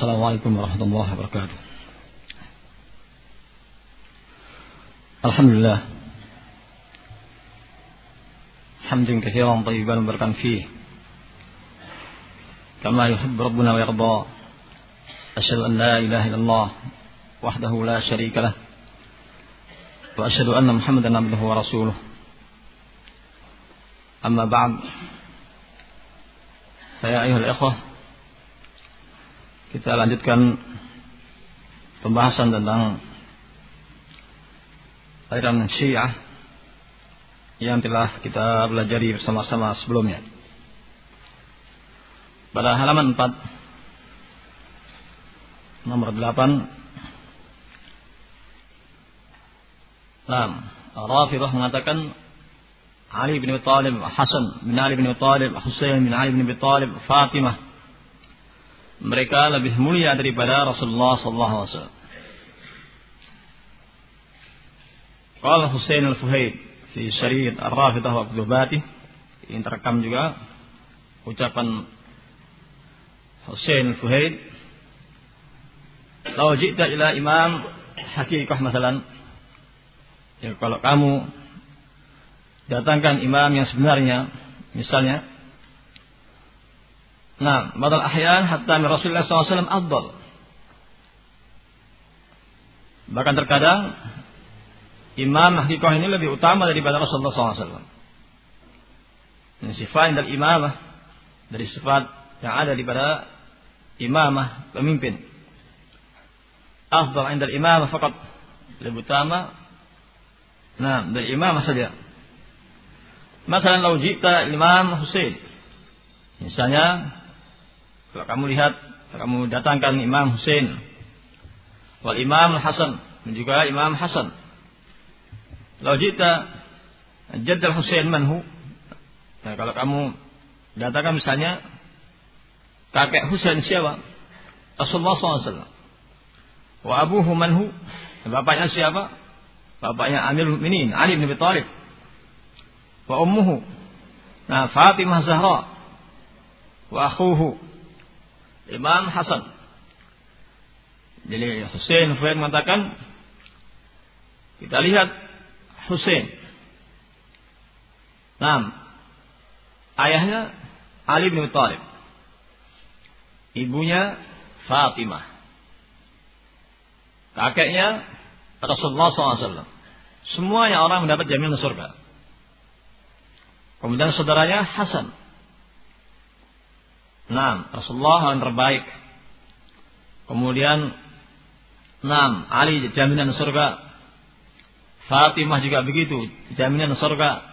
السلام عليكم ورحمة الله وبركاته. الحمد لله. حمد كثيرا طيبا مباركا فيه. كما يحب ربنا ويرضى. أشهد أن لا إله إلا الله وحده لا شريك له. وأشهد أن محمدا عبده ورسوله. أما بعد فيا أيها الإخوة kita lanjutkan pembahasan tentang aliran Syiah yang telah kita pelajari bersama-sama sebelumnya. Pada halaman 4 nomor 8 Nah, Rafidah mengatakan Ali bin Abi Thalib, Hasan bin Ali bin Abi Thalib, Husain bin Ali bin Abi Thalib, Fatimah mereka lebih mulia daripada Rasulullah sallallahu alaihi wasallam. Qala Husain al-Fuhaid fi Syariat Ar-Rafidah wa Qudubati ini terekam juga ucapan Husain al-Fuhaid Kalau jika ila imam hakikah masalan ya kalau kamu datangkan imam yang sebenarnya misalnya Nah, badal ahyan hatta min Rasulullah SAW afdal. Bahkan terkadang imam hakikah ini lebih utama daripada Rasulullah SAW. Ini sifat dari imamah dari sifat yang ada daripada imamah pemimpin. Afdal inda imamah fakat lebih utama nah dari imamah saja. Masalah lau jika Imam Husain misalnya kalau kamu lihat, kamu datangkan Imam Hussein, wal Imam Hasan dan juga Imam Hasan. Kalau jika Jaddal Hussein manhu, nah kalau kamu datangkan misalnya kakek Hussein siapa? Rasulullah SAW. Wa abuhu manhu, bapaknya siapa? Bapaknya Amir Mukminin Ali bin Abi. Wa ummuhu, nah Fatimah Zahra. Wa akhuhu Imam Hasan. Jadi Hussein Fuad mengatakan kita lihat Hussein. Nah, ayahnya Ali bin Thalib. Ibunya Fatimah. Kakeknya Rasulullah SAW. Semuanya orang mendapat jaminan surga. Kemudian saudaranya Hasan. Nah, Rasulullah yang terbaik. Kemudian, enam Ali jaminan surga. Fatimah juga begitu, jaminan surga.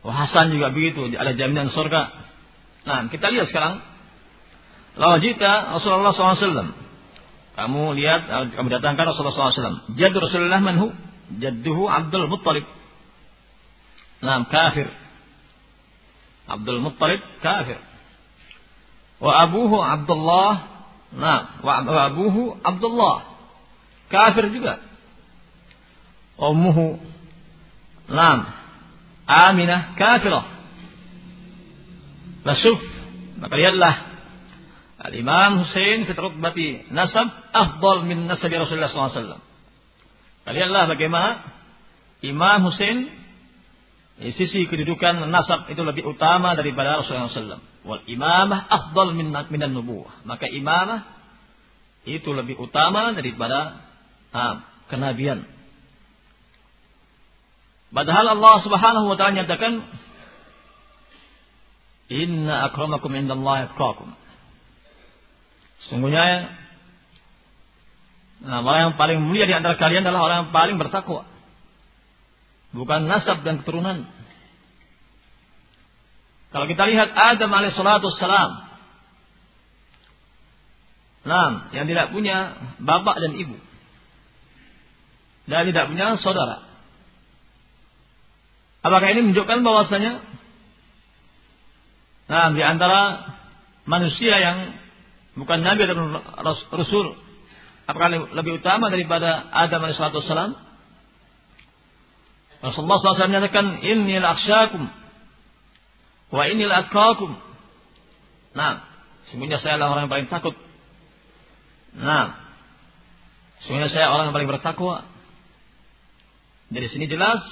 Hasan juga begitu, ada jaminan surga. Nah, kita lihat sekarang. Lalu jika Rasulullah SAW. Kamu lihat, kamu datangkan Rasulullah SAW. Jad Rasulullah manhu. Jadduhu Abdul Muttalib. Nah, kafir. Abdul Muttalib kafir. Wa abuhu Abdullah. Nah, wa abuhu Abdullah. Kafir juga. Ummuhu. Nah, Aminah kafirah. Lasuf. Maka lihatlah. Al-Imam Hussein fi rutbati nasab afdal min nasabi Rasulullah SAW. Lihatlah bagaimana Imam Hussein di sisi kedudukan nasab itu lebih utama daripada Rasulullah SAW. Wal imamah afdal min minan nubuwah. Maka imamah itu lebih utama daripada ah, kenabian. Padahal Allah Subhanahu wa taala nyatakan Inna akramakum indallahi atqakum. Sungguhnya nah, orang yang paling mulia di antara kalian adalah orang yang paling bertakwa. Bukan nasab dan keturunan. Kalau kita lihat Adam alaihissalatu salam. Nah, yang tidak punya bapak dan ibu. Dan tidak punya saudara. Apakah ini menunjukkan bahwasanya Nah, di antara manusia yang bukan nabi atau rasul, apakah lebih utama daripada Adam alaihissalatu salam? Rasulullah SAW menyatakan, Inni aksyakum Wa ini atqakum. Nah, sebenarnya saya adalah orang yang paling takut Nah, sungguhnya saya orang yang paling bertakwa. Dari sini jelas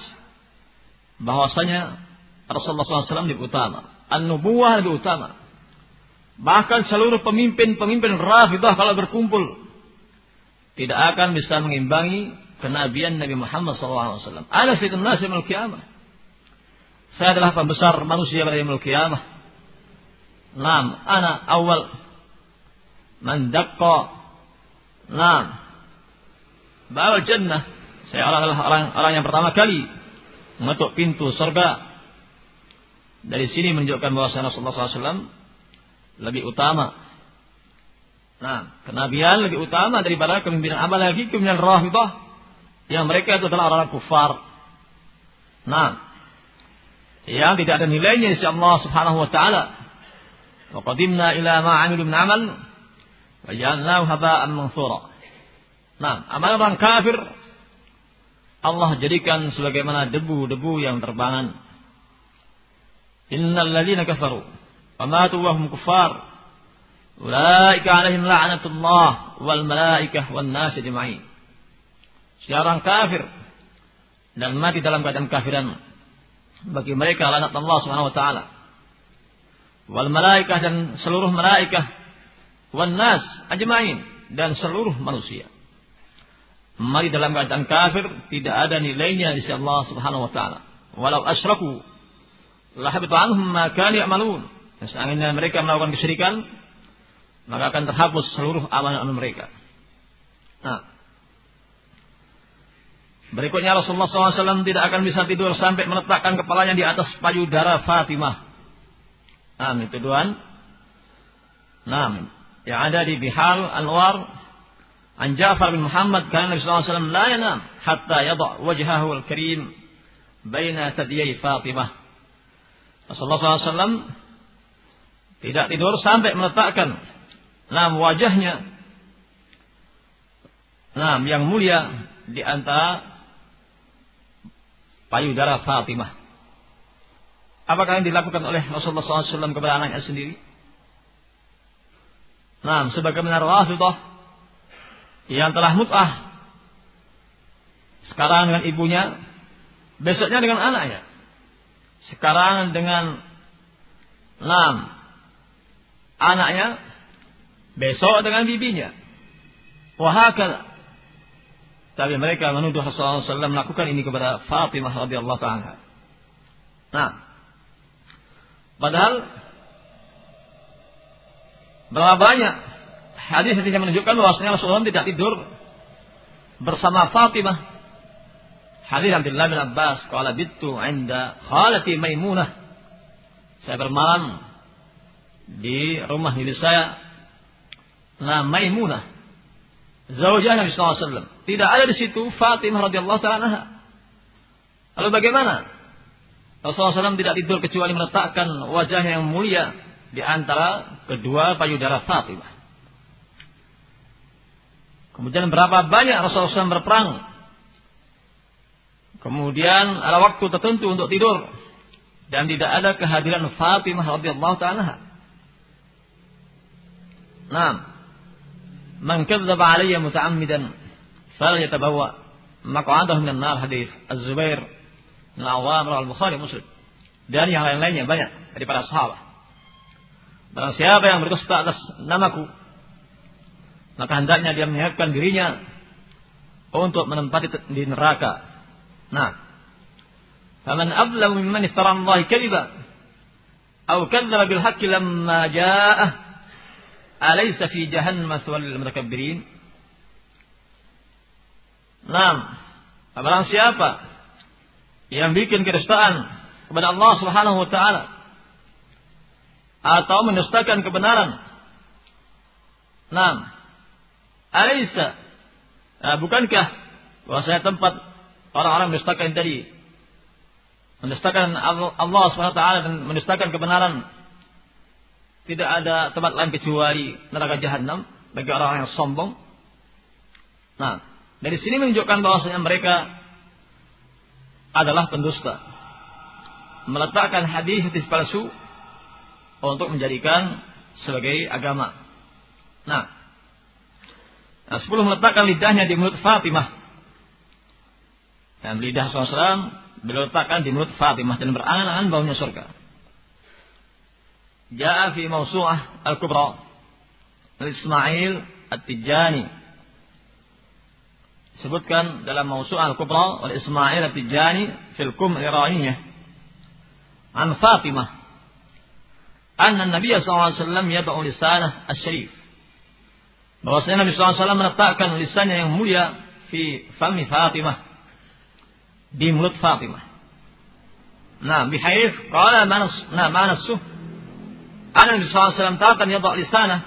bahwasanya Rasulullah SAW lebih utama. An-nubuwah lebih utama. Bahkan seluruh pemimpin-pemimpin Rafidah kalau berkumpul tidak akan bisa mengimbangi kenabian Nabi Muhammad SAW. Ana sayyidun nasi al kiamah. Saya adalah pembesar manusia pada yaumul kiamah. Nam, ana awal. Nam. Bawal jannah. Saya adalah orang, orang yang pertama kali mengetuk pintu surga. Dari sini menunjukkan bahwa Rasulullah SAW lebih utama. Nah, kenabian lebih utama daripada kepemimpinan amal lagi kepemimpinan Rafidah yang mereka itu adalah orang-orang kufar. Nah, yang tidak ada nilainya insya Allah Subhanahu wa taala. Wa qadimna ila ma 'amilu min 'amal wa ja'alnahu haba'an mansura. Nah, amal orang kafir Allah jadikan sebagaimana debu-debu yang terbangan. Innal ladzina kafaru wa matu wa hum kuffar ulaika 'alaihim la'natullah wal malaikah wan nas ajma'in. Seorang kafir dan mati dalam keadaan kafiran bagi mereka laknat Allah Subhanahu wa taala. Wal malaikah dan seluruh malaikah wan nas ajma'in dan seluruh manusia mari dalam keadaan kafir tidak ada nilainya di sisi Allah Subhanahu wa taala. Walau asyraku la habitu anhum ma kanu ya'malun. Seandainya mereka melakukan kesyirikan, maka akan terhapus seluruh amalan mereka. Nah, Berikutnya Rasulullah SAW tidak akan bisa tidur sampai meletakkan kepalanya di atas payudara Fatimah. Nah, itu doan. Nah, yang ada di Bihal Anwar An Ja'far bin Muhammad karena Nabi SAW la yanam hatta yadu wajhahu al-karim baina sadiyai Fatimah. Rasulullah SAW tidak tidur sampai meletakkan nah, wajahnya nah, yang mulia di antara payudara Fatimah. Apakah yang dilakukan oleh Rasulullah SAW kepada anaknya sendiri? Nah, sebagaimana Rafidah yang telah mut'ah sekarang dengan ibunya besoknya dengan anaknya sekarang dengan enam anaknya besok dengan bibinya wahakala tapi mereka menuduh Rasulullah SAW melakukan ini kepada Fatimah radhiyallahu taala. Nah, padahal berapa banyak hadis yang menunjukkan bahwasanya Rasulullah tidak tidur bersama Fatimah. Hadis Abdullah bin Abbas qala bittu 'inda khalati Maimunah. Saya bermalam di rumah ibu saya nah Maimunah. Zaujah Nabi SAW. Tidak ada di situ Fatimah radhiyallahu taala Lalu bagaimana? Rasulullah SAW tidak tidur kecuali meletakkan wajah yang mulia di antara kedua payudara Fatimah. Kemudian berapa banyak Rasulullah SAW berperang. Kemudian ada waktu tertentu untuk tidur. Dan tidak ada kehadiran Fatimah radhiyallahu taala. Nah, man kadzdzaba alayya muta'ammidan falyatabawwa maq'adahu minan nar hadis Az-Zubair bin Awam al-Bukhari Muslim. Dan yang lain-lainnya banyak dari para sahabat. Barang siapa yang berdusta atas namaku maka hendaknya dia menyiapkan dirinya untuk menempati di neraka. Nah, faman ablamu mimman iftara Allah kadiba atau kadzdzaba bil haqqi lamma ja'ah fi jahannam mathwal lil mutakabbirin? Nah, barang siapa yang bikin kedustaan kepada Allah Subhanahu wa taala atau mendustakan kebenaran. Nah, Alaysa nah, bukankah bahwasanya tempat orang-orang mendustakan tadi mendustakan Allah SWT dan mendustakan kebenaran tidak ada tempat lain kecuali neraka jahanam bagi orang yang sombong. Nah, dari sini menunjukkan bahwasanya mereka adalah pendusta. Meletakkan hadis-hadis palsu untuk menjadikan sebagai agama. Nah, Nah, sepuluh meletakkan lidahnya di mulut Fatimah. Dan lidah SAW beliau di mulut Fatimah dan berangan-angan baunya surga. جاء في موسوعة الكبرى. لإسماعيل التجاني. سبتكن dalam موسوعة الكبرى والإسماعيل التجاني في الكم الإرائية عن فاطمة. أن النبي صلى الله عليه وسلم يضع لسانه الشريف. Bahwa النبي صلى الله عليه وسلم من yang كان لسانة fami في فم فاطمة. Fatimah. فاطمة. نعم بحيث قال ما mana Ana Nabi SAW takkan yadha lisanah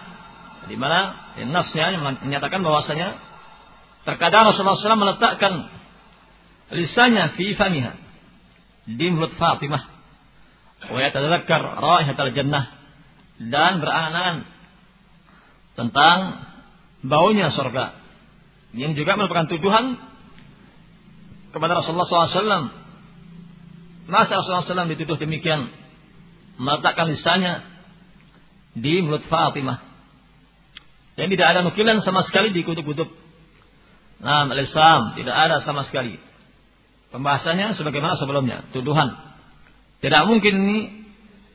di mana ya, nasnya menyatakan bahwasanya terkadang Rasulullah SAW meletakkan lisannya fi famiha di mulut Fatimah wa yatadzakkar raihatal jannah dan berangan-angan tentang baunya surga. Yang juga merupakan tuduhan kepada Rasulullah SAW. Masa Rasulullah SAW dituduh demikian meletakkan lisannya di mulut Fatimah. Dan tidak ada nukilan sama sekali di kutub-kutub. Nah, Islam tidak ada sama sekali. Pembahasannya sebagaimana sebelumnya, tuduhan. Tidak mungkin ini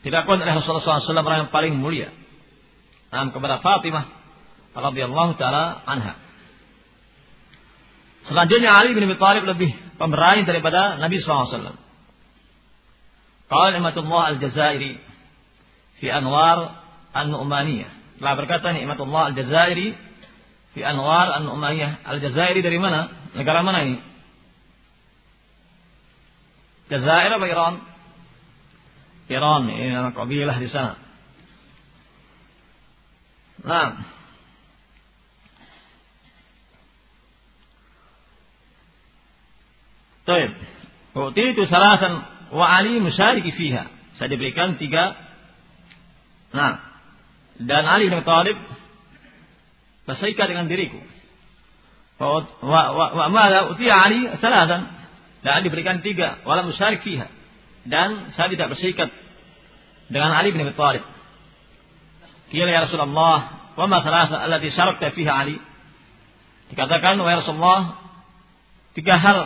tidak oleh Rasulullah SAW orang yang paling mulia. Nah, kepada Fatimah radhiyallahu taala anha. Selanjutnya Ali bin Abi Thalib lebih pemberani daripada Nabi SAW. Qala Ni'matullah Al-Jazairi fi Anwar An-Nu'maniyah. Telah berkata Ni'matullah Al-Jazairi fi Anwar An-Nu'maniyah. Al-Jazairi dari mana? Negara mana ini? Jazair apa Iran? Iran, ini nama kabilah di sana. Nah, Taib. itu salatan wa Ali musyariki fiha. Saya diberikan tiga. Nah, dan Ali bin Thalib berserikat dengan diriku. Wa wa wa utiya Ali salatan. Dan diberikan tiga, wala musyarik fiha. Dan saya tidak berserikat dengan Ali bin Abi Thalib. Kira ya Rasulullah, wa ma salasa allati syarakta fiha Ali? Dikatakan, wa ya Rasulullah, tiga hal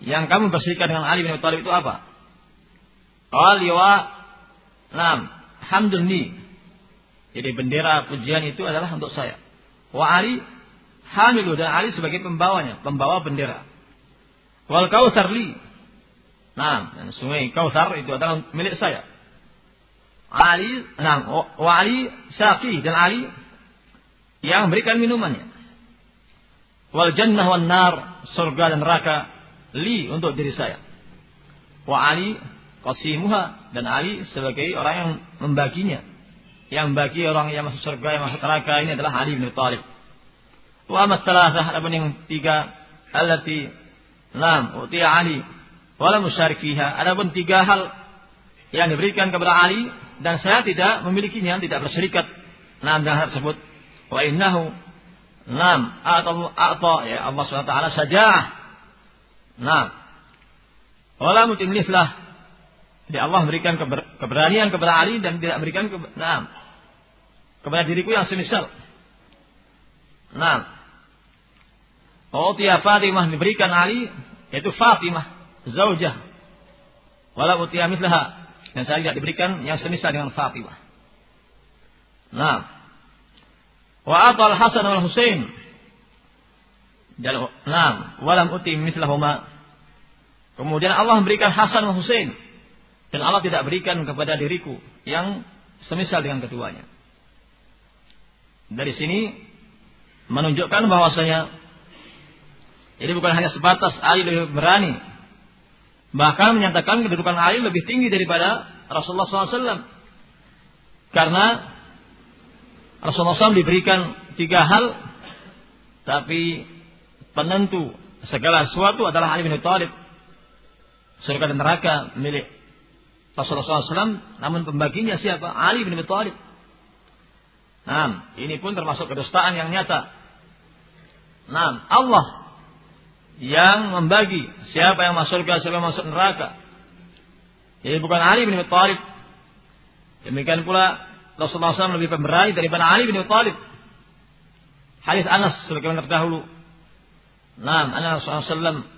yang kamu bersihkan dengan Ali bin Abi Thalib itu apa? Qal wa nam hamdulni. Jadi bendera pujian itu adalah untuk saya. Wa Ali hamilu dan Ali sebagai pembawanya, pembawa bendera. Wal kautsar li. Nah, dan sungai Kautsar itu adalah milik saya. Ali, nah, wa Ali saqi dan Ali yang memberikan minumannya. Wal jannah wan nar, surga dan neraka li untuk diri saya. Wa Ali qasimuha dan Ali sebagai orang yang membaginya. Yang bagi orang yang masuk surga yang masuk neraka ini adalah Ali bin Thalib. Wa amat salasah yang tiga allati lam utiya Ali wala musyarik fiha. Adapun tiga hal yang diberikan kepada Ali dan saya tidak memilikinya, tidak berserikat dengan hal tersebut. Wa innahu lam atau atau ya Allah SWT saja Nah, Allah mutimliflah. Jadi Allah memberikan keberanian kepada Ali dan tidak memberikan ke, nah, kepada diriku yang semisal. Nah, Oh tiap Fatimah diberikan Ali yaitu Fatimah zaujah. Walau utia mitlaha dan saya tidak diberikan yang semisal dengan Fatimah. Nah, wa atal Hasan wal Husain Nah, walam uti mislahuma. Kemudian Allah memberikan Hasan dan Husain. Dan Allah tidak berikan kepada diriku yang semisal dengan keduanya. Dari sini menunjukkan bahwasanya jadi bukan hanya sebatas Ali lebih berani. Bahkan menyatakan kedudukan Ali lebih tinggi daripada Rasulullah SAW. Karena Rasulullah SAW diberikan tiga hal. Tapi penentu segala sesuatu adalah Ali bin Thalib. Surga dan neraka milik Rasulullah SAW, namun pembaginya siapa? Ali bin Thalib. Nah, ini pun termasuk kedustaan yang nyata. Nah, Allah yang membagi siapa yang masuk surga, siapa yang masuk neraka. Jadi bukan Ali bin Abi Thalib. Demikian pula Rasulullah SAW lebih pemberani daripada Ali bin Abi Thalib. hadis Anas sebagaimana terdahulu. Naam, Anas sallallahu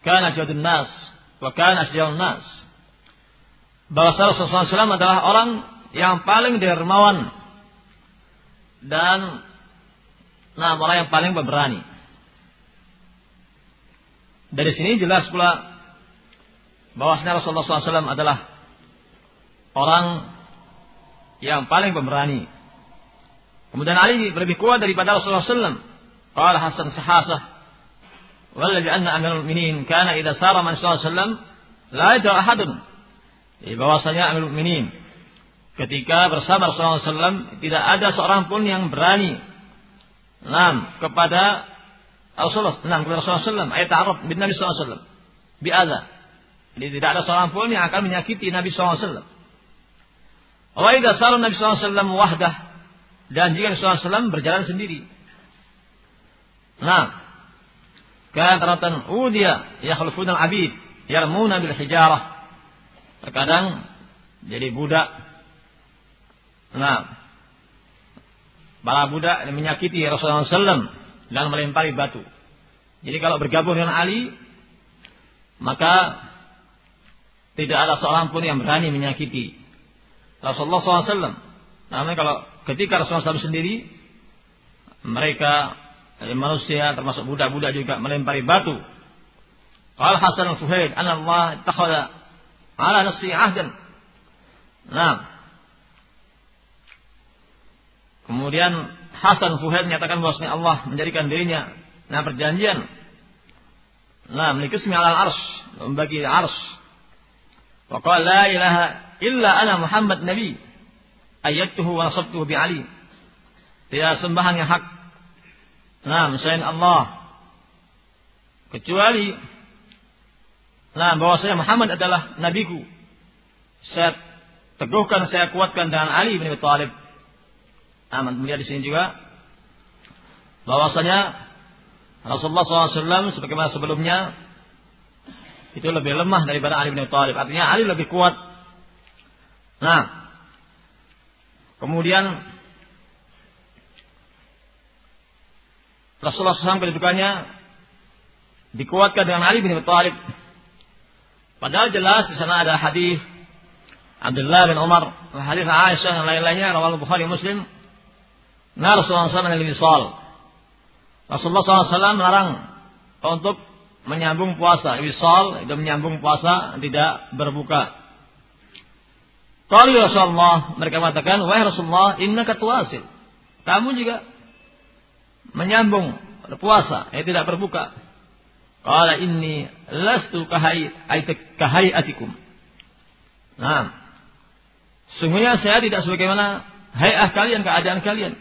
kana jadun nas wa kana asjadun nas. Bahwa Rasulullah SAW adalah orang yang paling dermawan dan nah orang yang paling pemberani. Dari sini jelas pula bahwasanya Rasulullah SAW adalah orang yang paling pemberani. Kemudian Ali lebih kuat daripada Rasulullah SAW. Qala Hasan Sahasah. Walladhi anna amirul minin kana idha sara man SAW la yajra ahadun. Jadi bahwasanya amirul minin ketika bersama Rasulullah SAW tidak ada seorang pun yang berani Nam kepada Rasulullah, nam kepada Rasulullah SAW, ayat Arab bin Nabi SAW, biada. Jadi tidak ada seorang pun yang akan menyakiti Nabi SAW. Wa idza sara Nabi SAW wahdah dan jika Nabi SAW berjalan sendiri. Nah, kan taratan udia yakhlufuna al-abid yarmuna bil hijarah. Terkadang jadi budak. Nah, para budak menyakiti Rasulullah SAW dan melempari batu. Jadi kalau bergabung dengan Ali, maka tidak ada seorang pun yang berani menyakiti Rasulullah SAW. Namun kalau ketika Rasulullah SAW sendiri, mereka manusia termasuk budak-budak juga melempari batu. Qal Hasan al-Fuhaid, "Anna Allah takhadha ala nafsi ahdan." Nah. Kemudian Hasan Fuhaid menyatakan bahwasanya Allah menjadikan dirinya nah perjanjian nah memiliki ala ars membagi ars wa qala la ilaha illa ana Muhammad Nabi ayatuhu wa nasabtuhu bi Ali. Tidak sembahan yang hak. Nah, selain Allah kecuali nah bahwasanya Muhammad adalah nabiku. Saya teguhkan, saya kuatkan dengan Ali bin Abi Thalib. Nah, melihat di sini juga bahwasanya Rasulullah SAW sebagaimana sebelumnya itu lebih lemah daripada Ali bin Thalib. Artinya Ali lebih kuat Nah, kemudian Rasulullah SAW kedudukannya dikuatkan dengan Ali bin Thalib. Padahal jelas di sana ada hadis Abdullah bin Umar, hadis Aisyah dan lain-lainnya rawal Bukhari Muslim. Nah Rasulullah SAW wisal. Rasulullah SAW melarang untuk menyambung puasa. Wisal itu menyambung puasa tidak berbuka. Kalau ya Rasulullah, mereka mengatakan, wahai Rasulullah, inna katuasil. Kamu juga menyambung puasa, ya tidak berbuka. Kalau ini lastu kahai kahai atikum. Nah, sungguhnya saya tidak sebagaimana hayah kalian, keadaan kalian.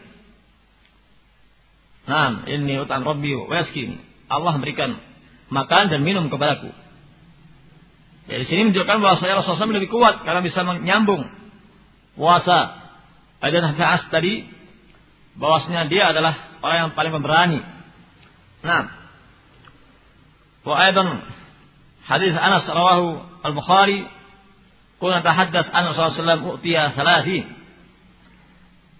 Nah, ini utan Rabbi waskin. Allah memberikan makan dan minum kepadaku. Ya, di sini menunjukkan bahwa saya Rasulullah lebih kuat karena bisa menyambung puasa. Ada Nahas tadi bahwasanya dia adalah orang yang paling pemberani. Nah, wa hadis Anas rawahu Al-Bukhari kuna tahaddath an Rasulullah sallallahu utiya salatin.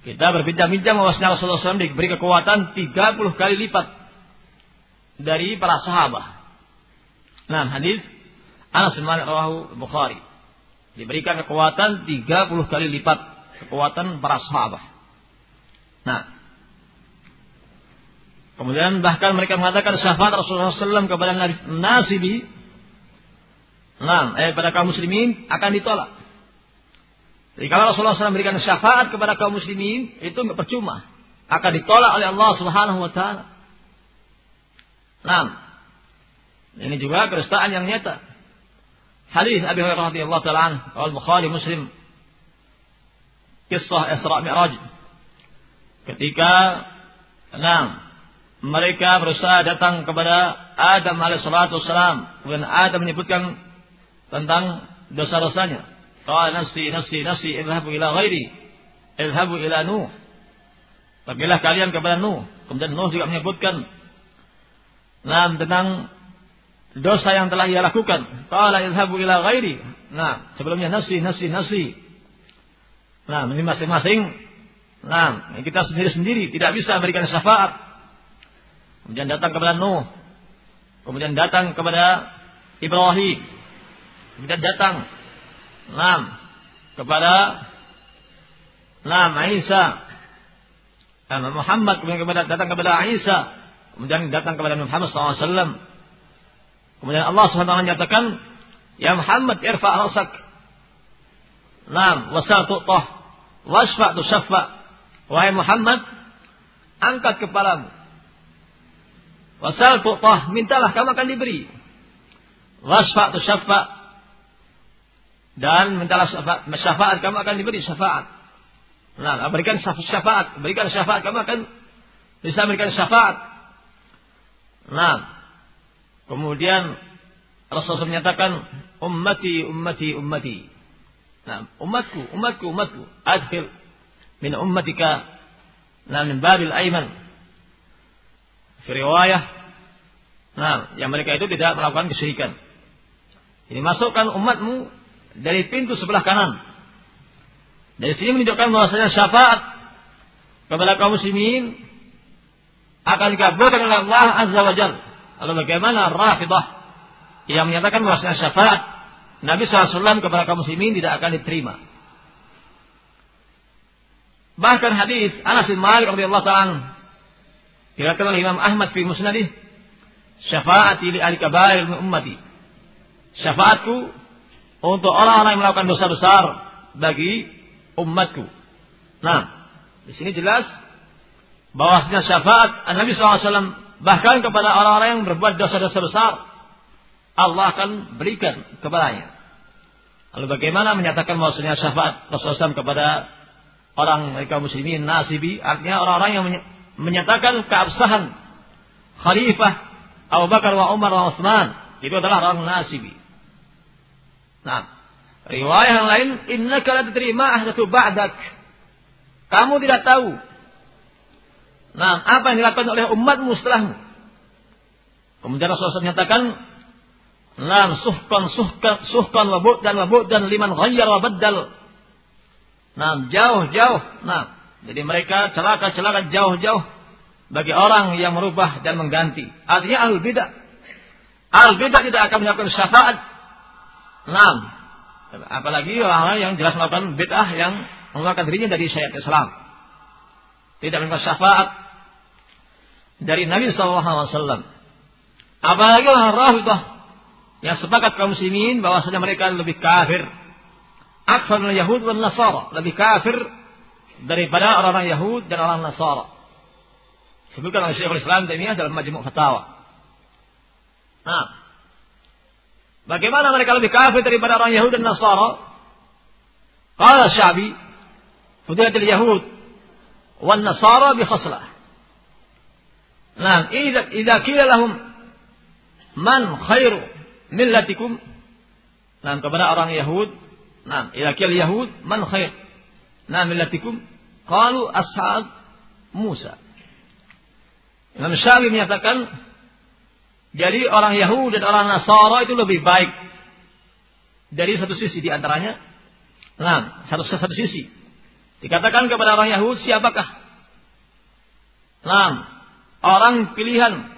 Kita berbincang-bincang bahwasanya Rasulullah SAW diberi kekuatan 30 kali lipat dari para sahabat. Nah, hadis Anas bin Malik rawahu Bukhari. Diberikan kekuatan 30 kali lipat kekuatan para sahabat. Nah, Kemudian bahkan mereka mengatakan syafaat Rasulullah SAW kepada nasibi, nah, eh, pada kaum muslimin akan ditolak. Jadi kalau Rasulullah SAW memberikan syafaat kepada kaum muslimin itu percuma, akan ditolak oleh Allah Subhanahu Wa Taala. Nah, ini juga kedustaan yang nyata. Hadis Abi Hurairah radhiyallahu taala an, Al-Bukhari Muslim. Kisah Isra Mi'raj. Ketika enam mereka berusaha datang kepada Adam alaihissalatu wassalam. Kemudian Adam menyebutkan tentang dosa-dosanya. Qala nafsi nafsi nafsi idhabu ila ghairi. Idhabu ila Nuh. Pergilah kalian kepada Nuh. Kemudian Nuh juga menyebutkan Nah, tentang dosa yang telah ia lakukan. Qala idhabu ila ghairi. Nah, sebelumnya nasi, nasi, nasi. Nah, ini masing-masing Nah, kita sendiri-sendiri tidak bisa memberikan syafaat. Kemudian datang kepada Nuh. Kemudian datang kepada Ibrahim. Kemudian datang Nam kepada Nam Isa. Muhammad kemudian kepada, datang kepada Isa. Kemudian datang kepada Muhammad SAW. Kemudian Allah SWT menyatakan, Ya Muhammad irfa' rasak. Nam, wasal tu'tah. Wasfa' tu syafa' Wahai Muhammad, angkat kepalamu. Wasal tuqah, mintalah kamu akan diberi. Wasfa tu syafa' dan mintalah syafaat, syafaat kamu akan diberi syafaat. Nah, berikan syafaat, berikan syafaat kamu akan bisa berikan syafaat. Nah, kemudian Rasulullah menyatakan ummati ummati ummati. Nah, umatku, umatku, umatku. Adkhil min ummatika nah min babil aiman fi nah yang mereka itu tidak melakukan kesyirikan ini masukkan umatmu dari pintu sebelah kanan dari sini menunjukkan bahwasanya syafaat kepada kaum muslimin akan dikabulkan oleh Allah Azza wa Jalla. Lalu bagaimana Rafidah yang menyatakan bahwasanya syafaat Nabi SAW kepada kaum muslimin tidak akan diterima. Bahkan hadis Anas bin Malik radhiyallahu taala diriwayatkan oleh Imam Ahmad fi Musnadih, syafaati li ahli kabair ummati. Syafaatku untuk orang-orang yang melakukan dosa besar bagi umatku. Nah, di sini jelas bahwasanya syafaat Nabi SAW bahkan kepada orang-orang yang berbuat dosa-dosa besar Allah akan berikan kepadanya. Lalu bagaimana menyatakan bahwasanya syafaat Rasulullah SAW kepada orang mereka muslimin nasibi artinya orang-orang yang menyatakan keabsahan khalifah Abu Bakar wa Umar wa Utsman itu adalah orang nasibi. Nah, riwayat yang lain innaka la tatrima ahdatsu ba'dak. Kamu tidak tahu. Nah, apa yang dilakukan oleh umatmu setelahmu? Kemudian Rasulullah menyatakan, "Nam suhkan suhkan suhkan wa dan wa dan liman ghayyar wa baddal." Nah, jauh-jauh. Nah, jadi mereka celaka-celaka jauh-jauh bagi orang yang merubah dan mengganti. Artinya al bidah. Al bidah tidak akan melakukan syafaat. Nah, apalagi orang yang jelas melakukan bid'ah yang mengeluarkan dirinya dari syariat Islam. Tidak melakukan syafaat dari Nabi SAW. Apalagi orang Rafidah yang sepakat kaum muslimin bahwasanya mereka lebih kafir Akfar Yahud dan Nasara. Lebih kafir daripada orang-orang Yahud dan orang Nasara. Sebutkan oleh Syekhul Islam ini dalam majmuk fatwa. Nah, bagaimana mereka lebih kafir daripada orang Yahud dan Nasara? Qala Syabi, Fudilatul Yahud wan Nasara bi khaslah. Nah, idza idza qila lahum man khairu millatikum? Nah, kepada orang Yahud Nah, ila kil Yahud man khair. Nah, millatikum qalu ashab Musa. Imam Syafi'i menyatakan jadi orang Yahudi dan orang Nasara itu lebih baik dari satu sisi di antaranya. Nah, satu satu sisi. Dikatakan kepada orang Yahudi siapakah? Nah, orang pilihan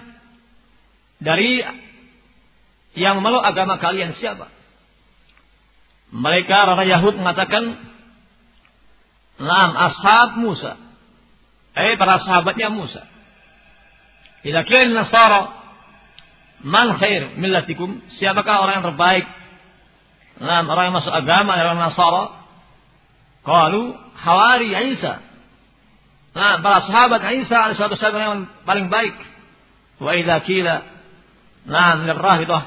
dari yang memeluk agama kalian siapa? Mereka orang Yahud mengatakan, Nam ashab Musa. Eh para sahabatnya Musa. Idza kira Nasara man khair millatikum? Siapakah orang yang terbaik? Nam orang yang masuk agama orang Nasara. Qalu hawari Isa. Nah, para sahabat Isa adalah suatu sahabat yang paling baik. Wa idza kila Nah, lirrahidah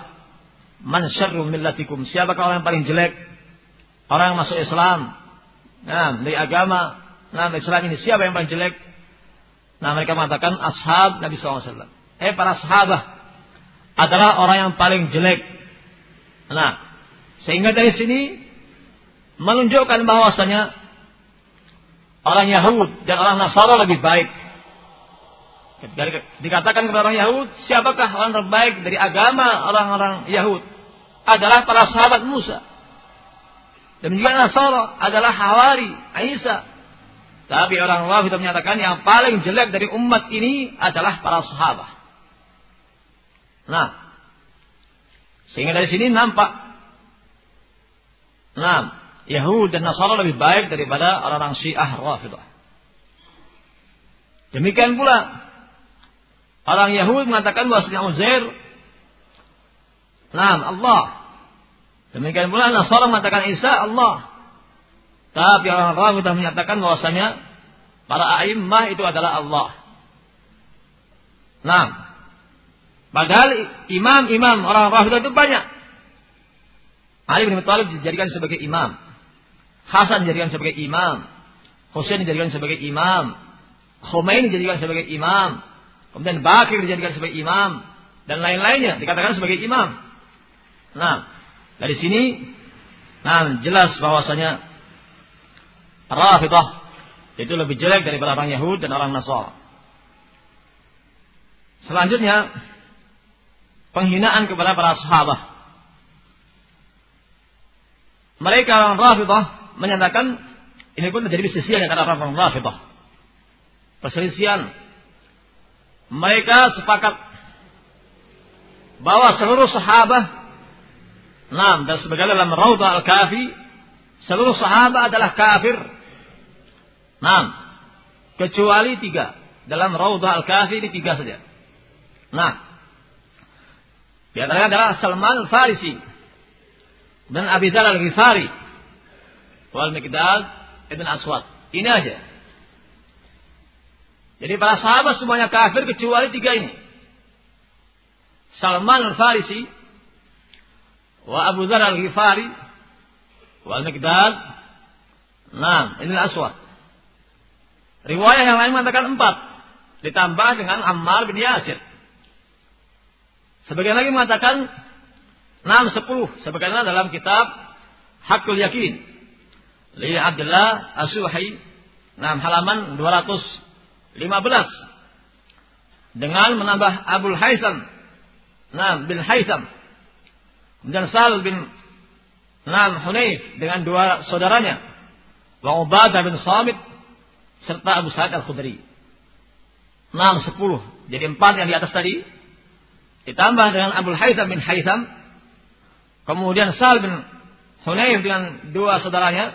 man syarru millatikum? Siapakah orang yang paling jelek Orang yang masuk Islam, nah, dari agama, nah, Islam ini siapa yang paling jelek? Nah, mereka mengatakan ashab Nabi SAW. Eh, para sahabat adalah orang yang paling jelek. Nah, sehingga dari sini menunjukkan bahwasanya orang Yahud dan orang Nasara lebih baik. Dikatakan kepada orang Yahud, siapakah orang terbaik dari agama orang-orang Yahud? Adalah para sahabat Musa. Dan juga Nasara adalah Hawari Isa. Tapi orang Rafidah menyatakan yang paling jelek dari umat ini adalah para sahabat. Nah, sehingga dari sini nampak, nah, Yahud dan Nasara lebih baik daripada orang-orang Syiah Rafidah. Demikian pula orang Yahudi mengatakan bahwasanya Uzair Nah, Allah. Demikian pula Nasara mengatakan Isa Allah. Tapi orang-orang sudah menyatakan bahwasanya para a'immah itu adalah Allah. Nah, padahal imam-imam orang Rafidah itu banyak. Ali bin Thalib dijadikan sebagai imam. Hasan dijadikan sebagai imam. Husain dijadikan sebagai imam. Khomeini dijadikan sebagai imam. Kemudian Bakir dijadikan sebagai imam. Dan lain-lainnya dikatakan sebagai imam. Nah, dari sini nah jelas bahwasanya Rafidah itu lebih jelek daripada orang Yahud dan orang Nasara. Selanjutnya penghinaan kepada para sahabat. Mereka orang Rafidah menyatakan ini pun terjadi perselisihan antara orang Rafidah. Perselisihan mereka sepakat bahwa seluruh sahabat Nah, dan sebagaimana dalam Raudhah Al-Kafi, seluruh sahabat adalah kafir Nah, kecuali tiga. Dalam Raudhah Al-Kahfi ini tiga saja. Nah, di antaranya adalah Salman Al-Farisi dan Abi Dhar Al-Ghifari wal Miqdad Ibn Aswad. Ini aja. Jadi para sahabat semuanya kafir kecuali tiga ini. Salman Al-Farisi wa Abu Dhar Al-Ghifari wal Miqdad Nah, ini Aswad. Riwayat yang lain mengatakan empat. Ditambah dengan Ammar bin Yasir. Sebagian lagi mengatakan enam sepuluh. Sebagaimana dalam kitab Hakul Yakin. Li Abdullah Asuhi. Enam halaman 215. Dengan menambah Abul Haitham. Enam bin Haitham. Dan Sal bin Nam Hunayf dengan dua saudaranya. Wa Ubadah bin Samit serta Abu Sa'id Al-Khudri. 6, 10. Jadi empat yang di atas tadi. Ditambah dengan Abu Haytham bin Haytham. Kemudian Sal bin Hunayf dengan dua saudaranya.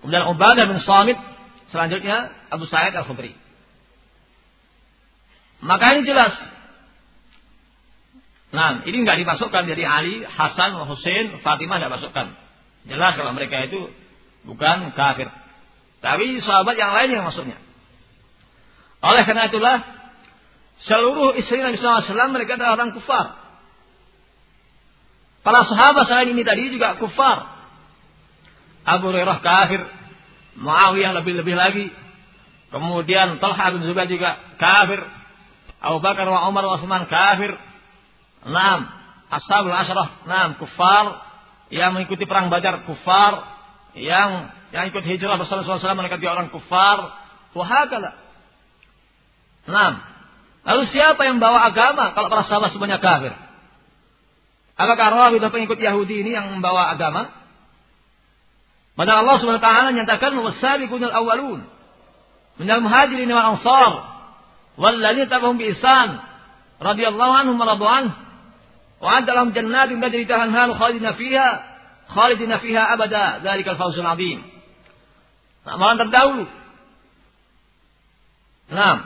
Kemudian Ubadah bin Samit. Selanjutnya Abu Sa'id Al-Khudri. Maka ini jelas. Nah, ini nggak dimasukkan dari Ali, Hasan, Hussein, Fatimah tidak masukkan. Jelas kalau mereka itu bukan kafir. Tapi sahabat yang lain yang maksudnya. Oleh karena itulah seluruh istri Nabi SAW mereka adalah orang kufar. Para sahabat selain ini tadi juga kufar. Abu Hurairah kafir, Muawiyah lebih-lebih lagi. Kemudian Talha bin Zubair juga kafir. Abu Bakar wa Umar wa Utsman kafir. Enam, Ashabul Asyrah, enam kufar yang mengikuti perang Badar kufar, yang yang ikut hijrah bersama Rasulullah mereka dia orang kufar. Wahakala. Enam. Lalu siapa yang bawa agama kalau para sahabat semuanya kafir? Apakah Rafidah pengikut Yahudi ini yang membawa agama? Padahal Allah Subhanahu wa taala nyatakan wasabiqunal awwalun minal muhajirin wal ansar walladzina tabahum bi ihsan radhiyallahu anhum wa radwan wa adalahum jannatin tajri tahtaha khalidina fiha khalidina fiha abada dzalikal fawzul azim amalan terdahulu. Nah,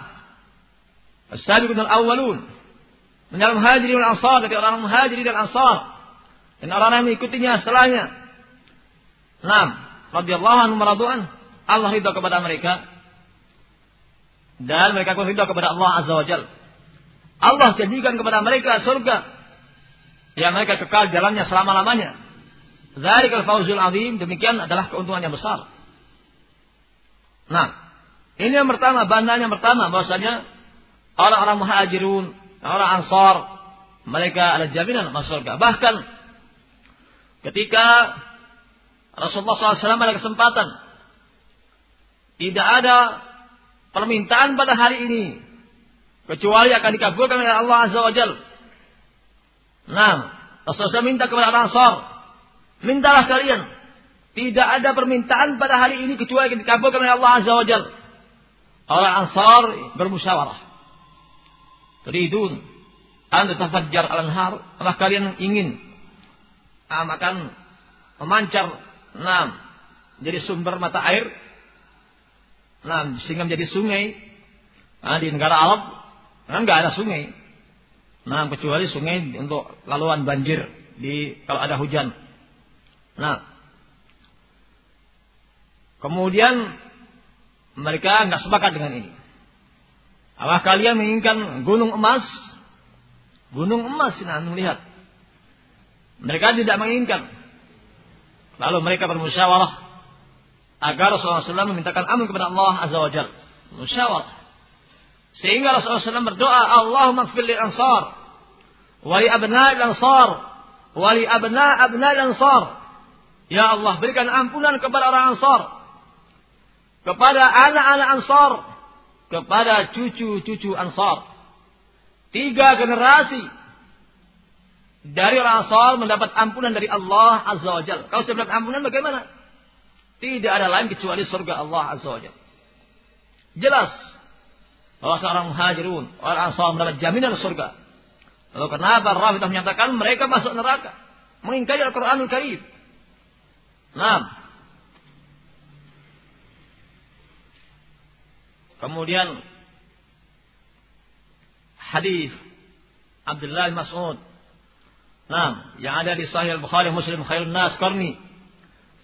As-sabiqun al-awwalun min al-muhajirin wal ansar dari orang muhajirin dan ansar dan orang yang mengikutinya setelahnya. Nah, radhiyallahu anhum radhu'an Allah ridha kepada mereka dan mereka pun ridha kepada Allah azza wajal. Allah jadikan kepada mereka surga yang mereka kekal jalannya selama-lamanya. Zalikal fawzul azim, demikian adalah keuntungan yang besar. Nah, ini yang pertama, bandanya yang pertama bahwasanya orang-orang muhajirun, orang ansar, mereka ada jaminan masuk surga. Bahkan ketika Rasulullah SAW ada kesempatan, tidak ada permintaan pada hari ini kecuali akan dikabulkan oleh Allah Azza wa Jal. Nah, Rasulullah minta kepada orang Ansar, mintalah kalian tidak ada permintaan pada hari ini kecuali yang dikabulkan oleh Allah Azza wa Jal. orang Ansar bermusyawarah. Turidun an tatafajjar al-anhar, apakah kalian ingin ah, akan memancar enam jadi sumber mata air nah sehingga menjadi sungai. Nah, di negara Arab kan nggak ada sungai. Nah kecuali sungai untuk laluan banjir di kalau ada hujan. Nah kemudian mereka nggak sepakat dengan ini Apakah kalian menginginkan gunung emas? Gunung emas, nah melihat. Mereka tidak menginginkan. Lalu mereka bermusyawarah agar Rasulullah SAW memintakan amun kepada Allah Azza wa Jal. Musyawarah. Sehingga Rasulullah SAW berdoa, Allahumma gfir lil ansar. Wali abna'il ansar. Wali abna' abna'il ansar. Ya Allah, berikan ampunan kepada orang ansar. Kepada anak-anak ansar kepada cucu-cucu Ansar. Tiga generasi dari Ansar mendapat ampunan dari Allah Azza wa Jal. Kalau saya dapat ampunan bagaimana? Tidak ada lain kecuali surga Allah Azza wa Jal. Jelas bahwa seorang muhajirun, orang Ansar mendapat jaminan surga. Lalu kenapa Rafidah menyatakan mereka masuk neraka? Mengingkari Al-Quranul Karim. Nah, Kemudian hadis Abdullah Mas'ud. Nah, yang ada di Sahih Al-Bukhari Muslim khairun nas qarni.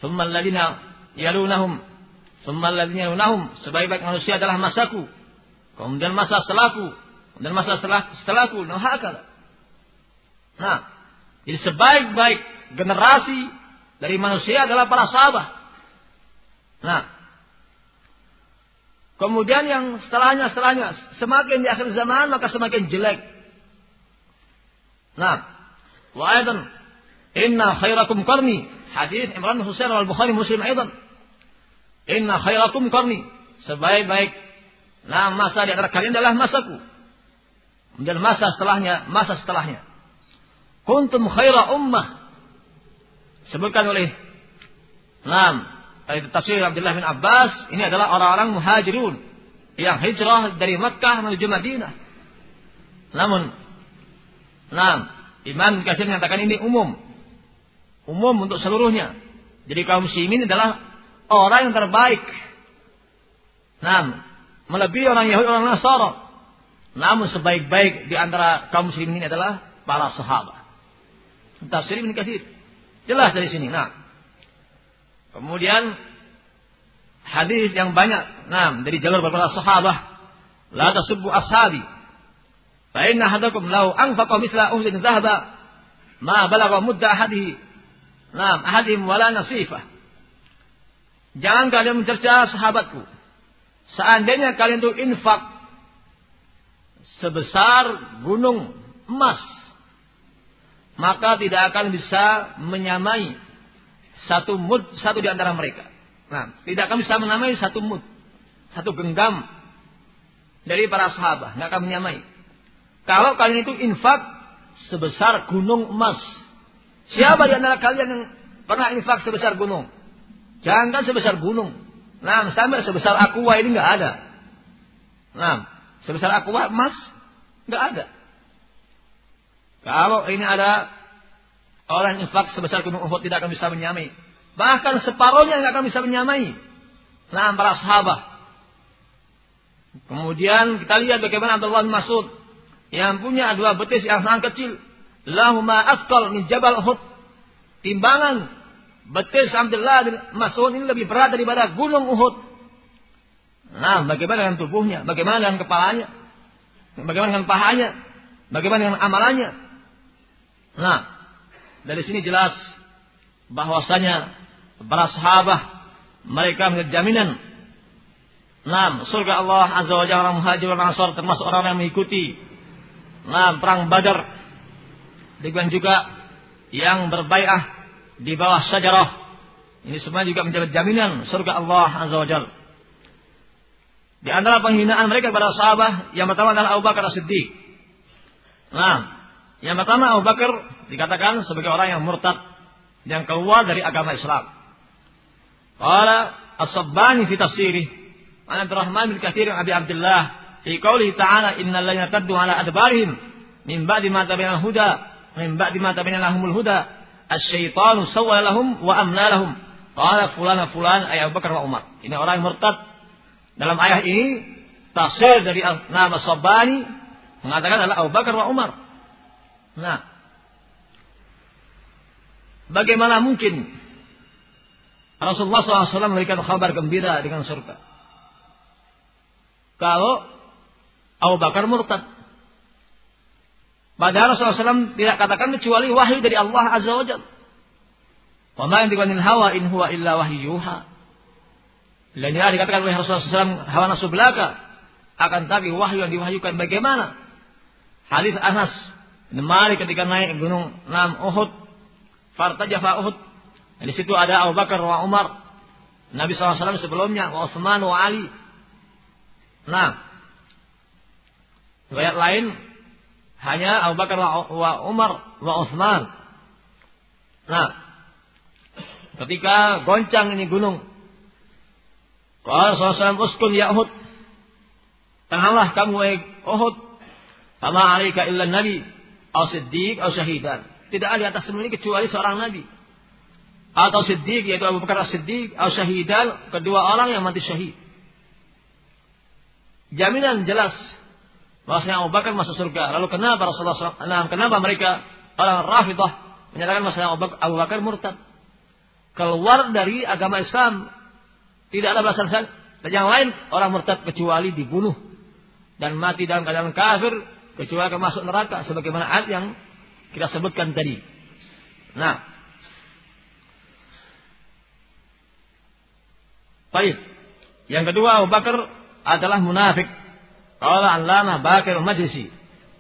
Thumma alladziina yalunahum. Thumma alladziina yalunahum. Sebaik-baik manusia adalah masaku. Kemudian masa setelahku. Dan masa setelah setelahku. Nah, hakala. Nah, jadi sebaik-baik generasi dari manusia adalah para sahabat. Nah, Kemudian yang setelahnya, setelahnya. Semakin di akhir zaman, maka semakin jelek. Nah. Wa aydan. Inna khairakum karni. Hadis Imran Husain al-Bukhari Muslim aydan. Inna khairakum karni. Sebaik-baik. Nah masa di antara kalian adalah masaku. Dan masa setelahnya, masa setelahnya. Kuntum khaira ummah. Sebutkan oleh Nah, itu tafsir Abdullah bin Abbas, ini adalah orang-orang muhajirun yang hijrah dari Makkah menuju Madinah. Namun, nah, Imam Kasir mengatakan ini umum. Umum untuk seluruhnya. Jadi kaum muslimin adalah orang yang terbaik. Nah, melebihi orang Yahudi, orang Nasara. Namun sebaik-baik di antara kaum muslimin ini adalah para sahabat. Tafsir Ibn Katsir. Jelas dari sini. Nah, Kemudian hadis yang banyak, nah dari jalur beberapa sahabat, la tasubbu ashabi. Fa inna hadakum lau anfaqa misla uhdin dhahaba ma balagha mudda ahadihi. Nah, ahadim wala nasifah. Jangan kalian mencerca sahabatku. Seandainya kalian itu infak sebesar gunung emas, maka tidak akan bisa menyamai satu mud satu di antara mereka. Nah, tidak akan bisa menamai satu mud, satu genggam dari para sahabat, nggak akan menyamai. Kalau kalian itu infak sebesar gunung emas, siapa di antara kalian yang pernah infak sebesar gunung? Jangan sebesar gunung. Nah, sampai sebesar aqua ini nggak ada. Nah, sebesar aqua emas nggak ada. Kalau ini ada Orang infak sebesar gunung Uhud tidak akan bisa menyamai. Bahkan separohnya tidak akan bisa menyamai. Nah, para sahabat. Kemudian kita lihat bagaimana Abdullah bin Mas'ud yang punya dua betis yang sangat kecil. Lahuma afkal min jabal Uhud. Timbangan betis Abdullah bin Mas'ud ini lebih berat daripada gunung Uhud. Nah, bagaimana dengan tubuhnya? Bagaimana dengan kepalanya? Bagaimana dengan pahanya? Bagaimana dengan amalannya? Nah, dari sini jelas bahwasanya para sahabat mereka menjadi jaminan Nah, surga Allah Azza wa Jalla muhajir dan ansar termasuk orang yang mengikuti nah, perang Badar. Demikian juga yang berbaiah di bawah sajarah. Ini semua juga menjadi jaminan surga Allah Azza wa Jalla. Di antara penghinaan mereka kepada sahabat yang pertama adalah Abu Bakar As-Siddiq. Nah, yang pertama Abu Bakar dikatakan sebagai orang yang murtad yang keluar dari agama Islam. Qala As-Sabbani fi tafsirih An Abdurrahman bin Katsir Abi Abdullah fi qoulihi ta'ala innal ladzina taddu ala adbarihim min ba'di ma tabayyana huda min ba'di ma tabayyana lahumul huda asy-syaitanu sawwala lahum wa amla lahum. Qala fulan fulan ay Abu Bakar wa Umar. Ini orang yang murtad. Dalam ayat ini tafsir dari nama Sabani mengatakan adalah Abu Bakar wa Umar. Nah bagaimana mungkin Rasulullah SAW memberikan kabar gembira dengan surga. Kalau Abu Bakar murtad. Padahal Rasulullah SAW tidak katakan kecuali wahyu dari Allah Azza wa Jalla. Wa ma hawa in huwa illa wahyuha. Dan ini dikatakan oleh Rasulullah SAW hawa nafsu belaka. Akan tapi wahyu yang diwahyukan bagaimana? Hadis Anas Malik ketika naik gunung Nam Uhud, fartajafa Uhud, dan di situ ada Abu Bakar wa Umar. Nabi SAW sebelumnya, wa Utsman wa Ali. Nah, riwayat lain hanya Abu Bakar wa Umar wa Utsman. Nah, ketika goncang ini gunung, Qala SAW uskun ya Uhud. Tenanglah kamu Uhud. Fama alaika illa nabi. Au siddiq au syahidan. Tidak ada atas semua ini kecuali seorang nabi atau siddiq yaitu Abu Bakar As-Siddiq atau syahidan kedua orang yang mati syahid. Jaminan jelas bahwasanya Abu Bakar masuk surga. Lalu kenapa Rasulullah SAW, kenapa mereka orang Rafidah menyatakan bahwasanya Abu Bakar murtad? Keluar dari agama Islam. Tidak ada balasan yang lain orang murtad kecuali dibunuh dan mati dalam keadaan kafir kecuali akan masuk neraka sebagaimana ayat yang kita sebutkan tadi. Nah, Baik. Yang kedua Abu Bakar adalah munafik. Qala Allamah Bakir Al-Majlisi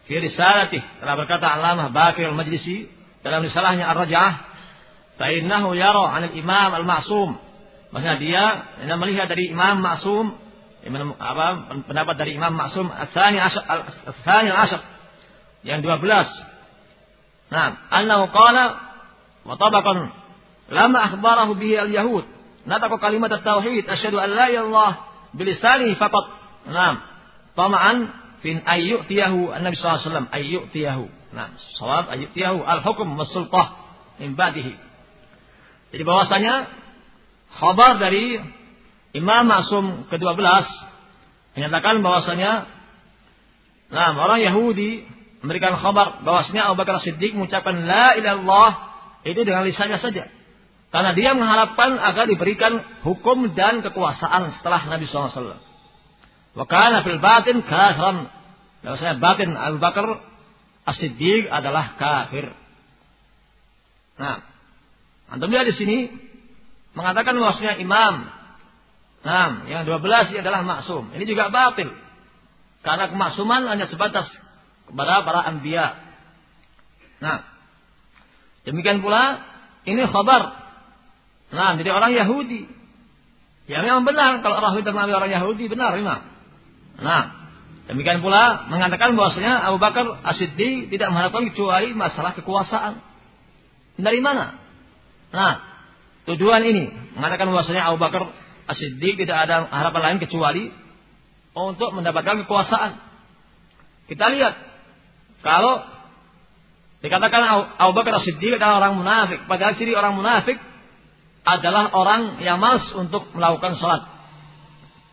fi risalatih telah berkata Allamah Bakir Al-Majlisi dalam risalahnya Ar-Raj'ah fa innahu yara 'an al-Imam al-Ma'sum. Maksudnya dia yang melihat dari Imam Ma'sum apa pendapat dari Imam Ma'sum Ats-Tsani Asyar yang 12. Nah, annahu qala wa tabaqan lama akhbarahu bihi al-yahud nataqa kalimat tauhid asyhadu an la ilaha bilisani faqat. Naam. Tama'an fin ayyutiyahu Nabi sallallahu alaihi wasallam ayyutiyahu. Nah, sawab ayyutiyahu al-hukm was-sultah min ba'dihi. Jadi bahwasanya khabar dari Imam Maksum ke-12 menyatakan bahwasanya nah orang Yahudi memberikan khabar bahwasanya Abu Bakar Siddiq mengucapkan la ilaha illallah itu dengan lisannya saja. Karena dia mengharapkan agar diberikan hukum dan kekuasaan setelah Nabi SAW. Wakana fil batin kafiran. Kalau saya batin Abu Bakar As-Siddiq adalah kafir. Nah, antum lihat di sini mengatakan bahwasanya imam. Nah, yang 12 ini adalah maksum. Ini juga batil. Karena kemaksuman hanya sebatas kepada para anbiya. Nah, demikian pula ini khabar Nah, jadi orang Yahudi. Ya memang benar kalau Rahwi terkenal orang Yahudi benar memang. Nah, demikian pula mengatakan bahwasanya Abu Bakar As-Siddiq tidak mengharapkan kecuali masalah kekuasaan. Dari mana? Nah, tujuan ini mengatakan bahwasanya Abu Bakar As-Siddiq tidak ada harapan lain kecuali untuk mendapatkan kekuasaan. Kita lihat kalau dikatakan Abu Bakar As-Siddiq adalah orang munafik, padahal ciri orang munafik adalah orang yang malas untuk melakukan salat.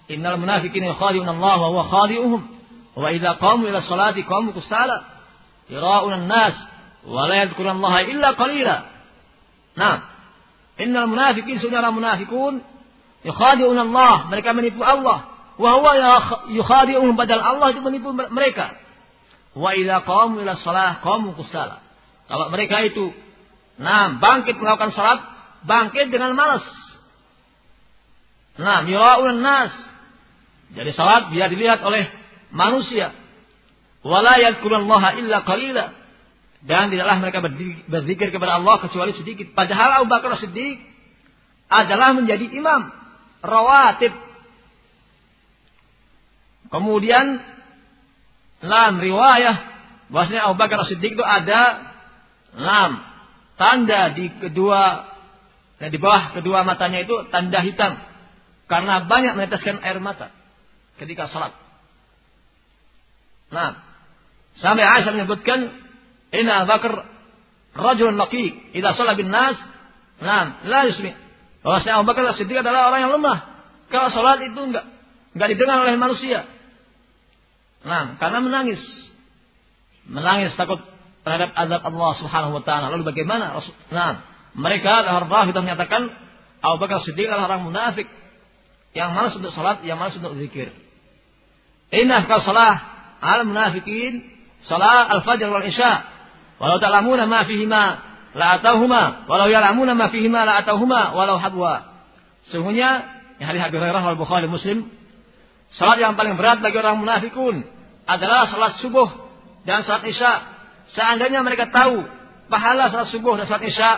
Innal munafiqina yukhadi'una Allah wa huwa khadi'uhum. Wa idza qamu ila salati qamu kusala. Yira'una an-nas wa la yadhkuruna Allah illa qalila. Nah, innal munafiqin sunara munafiqun yukhadi'una Allah, mereka menipu Allah. Wa huwa yukhadi'uhum padahal Allah itu menipu mereka. Wa idza qamu ila salah qamu kusala. Kalau mereka itu nah bangkit melakukan salat bangkit dengan malas. Nah, mira'un nas. Jadi salat biar dilihat oleh manusia. Wala yadhkurullaha illa qalila. Dan tidaklah mereka berzikir kepada Allah kecuali sedikit. Padahal Abu Bakar Siddiq adalah menjadi imam rawatib. Kemudian dalam riwayah bahwasanya Abu Bakar Siddiq itu ada enam tanda di kedua dan di bawah kedua matanya itu tanda hitam. Karena banyak meneteskan air mata. ketika salat. Nah, sampai Aisyah menyebutkan, Inna Bakar rajul laqi, idza shalla bin nas, nah, la yusmi. Bahwasanya Abu Bakar Siddiq adalah orang yang lemah. Kalau salat itu enggak enggak didengar oleh manusia. Nah, karena menangis. Menangis takut terhadap azab Allah Subhanahu wa taala. Lalu bagaimana? Nah, mereka adalah kita menyatakan Abu Bakar Siddiq adalah orang munafik yang malas untuk salat, yang malas untuk zikir. Inna ka salah al munafikin salat al-fajr wal isya. Walau ta'lamuna ma fihima la atauhuma, walau ya'lamuna ma fihima la atauhuma walau habwa. Sungguhnya yang hadis Abu Hurairah wal Bukhari Muslim, salat yang paling berat bagi orang munafikun adalah salat subuh dan salat isya. Seandainya mereka tahu pahala salat subuh dan salat isya,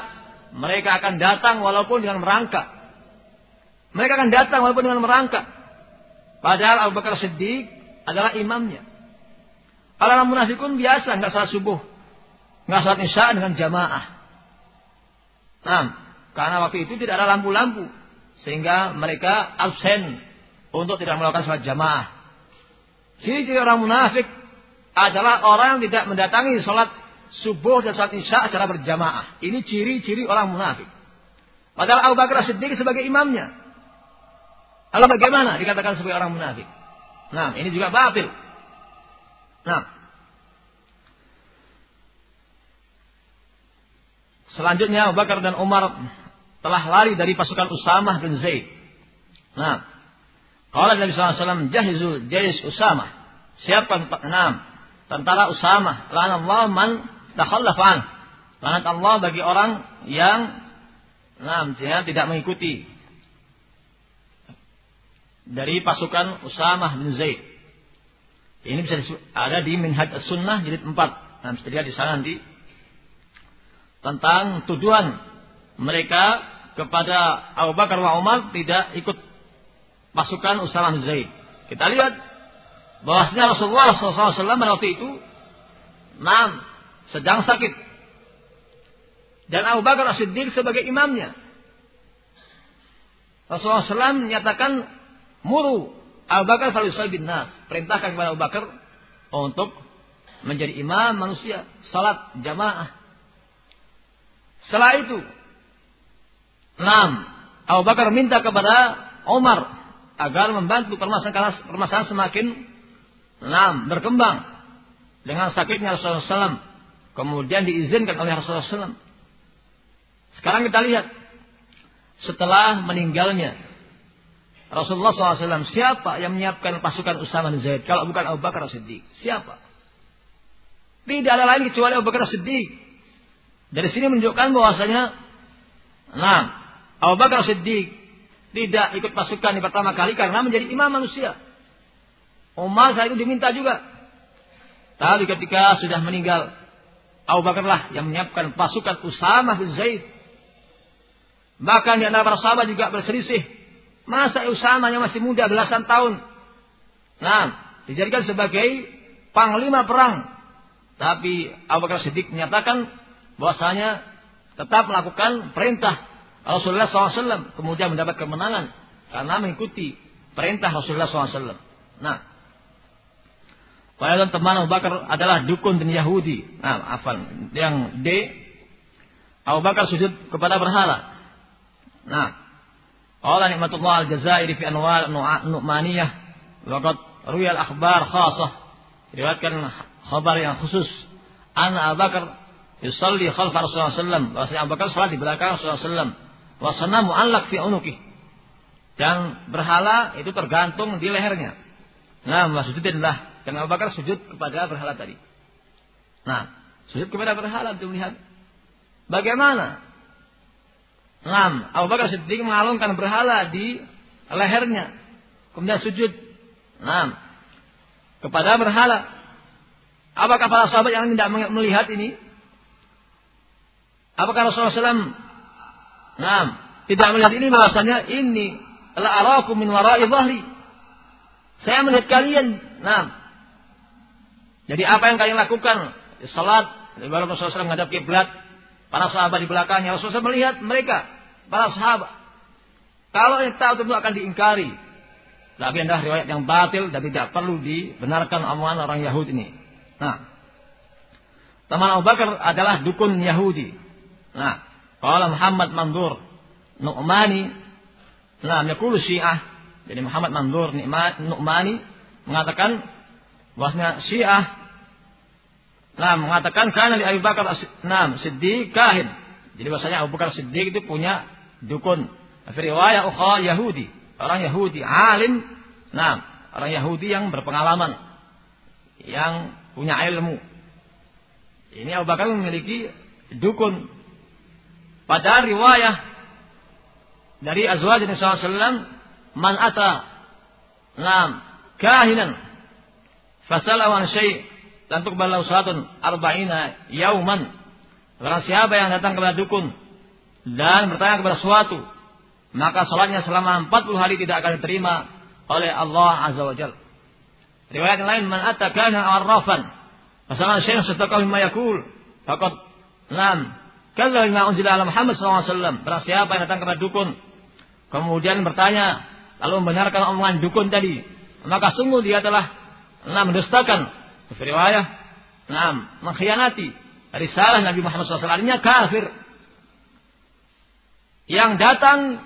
mereka akan datang walaupun dengan merangkak mereka akan datang walaupun dengan merangkak. Padahal Abu Bakar Siddiq adalah imamnya. Orang munafikun biasa nggak salat subuh, nggak salat isya dengan jamaah. Nah, karena waktu itu tidak ada lampu-lampu, sehingga mereka absen untuk tidak melakukan salat jamaah. Ciri-ciri orang munafik adalah orang yang tidak mendatangi salat subuh dan salat isya secara berjamaah. Ini ciri-ciri orang munafik. Padahal Abu Bakar Siddiq sebagai imamnya. Lalu bagaimana dikatakan sebagai orang munafik? Nah, ini juga batil. Nah, selanjutnya Abu Bakar dan Umar telah lari dari pasukan Usamah bin Zaid. Nah, kalau Nabi SAW jahizul jais Usamah. Siapkan enam tentara Usamah. Lanat Allah man takhallafan. Lanat Allah bagi orang yang nah, tidak mengikuti dari pasukan Usamah bin Zaid. Ini bisa ada di Minhaj Sunnah jilid 4. Nah, bisa dilihat di sana nanti. Tentang tuduhan mereka kepada Abu Bakar wa Umar tidak ikut pasukan Usamah Zaid. Kita lihat bahwasanya Rasulullah SAW waktu itu enam sedang sakit dan Abu Bakar As-Siddiq sebagai imamnya. Rasulullah SAW menyatakan Muru Abu Bakar falisal bin nas. Perintahkan kepada Abu Bakar untuk menjadi imam manusia. Salat jamaah. Setelah itu. Enam. Abu Bakar minta kepada Umar agar membantu permasalahan, permasalahan semakin enam berkembang dengan sakitnya Rasulullah SAW. Kemudian diizinkan oleh Rasulullah SAW. Sekarang kita lihat setelah meninggalnya Rasulullah SAW siapa yang menyiapkan pasukan Usama bin Zaid kalau bukan Abu Bakar Siddiq? Siapa? Tidak ada lain kecuali Abu Bakar Siddiq. Dari sini menunjukkan bahwasanya nah, Abu Bakar Siddiq tidak ikut pasukan di pertama kali karena menjadi imam manusia. Umar saat itu diminta juga. Tapi ketika sudah meninggal, Abu Bakar lah yang menyiapkan pasukan Usama bin Zaid. Bahkan di antara para sahabat juga berselisih Masa Usama yang masih muda belasan tahun. Nah, dijadikan sebagai panglima perang. Tapi Abu Bakar Siddiq menyatakan bahwasanya tetap melakukan perintah Rasulullah SAW. Kemudian mendapat kemenangan. Karena mengikuti perintah Rasulullah SAW. Nah, Padahal teman Abu Bakar adalah dukun dan Yahudi. Nah, afan. Yang D, Abu Bakar sujud kepada berhala. Nah, Qala nikmatullah al-Jazairi fi anwar nu'maniyah waqad ruyal akhbar khasah diriwayatkan khabar yang khusus an Abu Bakar yusalli khalf Rasulullah sallam bahwasanya Abu Bakar salat di belakang Rasulullah sallam wa sanamu mu'allaq fi unuki dan berhala itu tergantung di lehernya. Nah, maksudnya dan Abu Bakar sujud kepada berhala tadi. Nah, sujud kepada berhala untuk melihat bagaimana Ngam, Abu Bakar Siddiq mengalungkan berhala di lehernya. Kemudian sujud. Ngam. Kepada berhala. Apakah para sahabat yang tidak melihat ini? Apakah Rasulullah SAW ngam, tidak melihat ini bahwasanya ini la arakum min wara'i dhahri. Saya melihat kalian. Nah. Jadi apa yang kalian lakukan? Salat, ibarat Rasulullah SAW menghadap kiblat, Para sahabat di belakangnya Rasulullah melihat mereka, para sahabat. Kalau yang tahu tentu akan diingkari. Tapi adalah riwayat yang batil dan tidak perlu dibenarkan omongan orang Yahudi ini. Nah, teman Abu Bakar adalah dukun Yahudi. Nah, kalau Muhammad Mandur Nu'mani, nah, yakulu Syiah. Jadi Muhammad Mandur Nu'mani mengatakan bahwasanya Syiah nah mengatakan karena di Abu Bakar nah Siddiq kahin. Jadi bahasanya Abu Bakar Siddiq itu punya dukun. Fi riwayat ukhra Yahudi orang Yahudi alim, nah orang Yahudi yang berpengalaman, yang punya ilmu. Ini Abu Bakar memiliki dukun. Pada riwayah dari Azwaj Nabi SAW, man ata nam kahinan fasalahu an syai' dan tuqbalu salatun arba'ina yauman. Barang siapa yang datang kepada dukun dan bertanya kepada suatu maka salatnya selama 40 hari tidak akan diterima oleh Allah Azza wa Jalla. Riwayat lain man atakana arrafan Masalah syekh sedekah mimma yakul faqad lam kalla bima unzila ala Muhammad wasallam. Barang siapa yang datang kepada dukun kemudian bertanya lalu membenarkan omongan dukun tadi, maka sungguh dia telah enam mendustakan riwayat enam mengkhianati risalah Nabi Muhammad SAW artinya kafir yang datang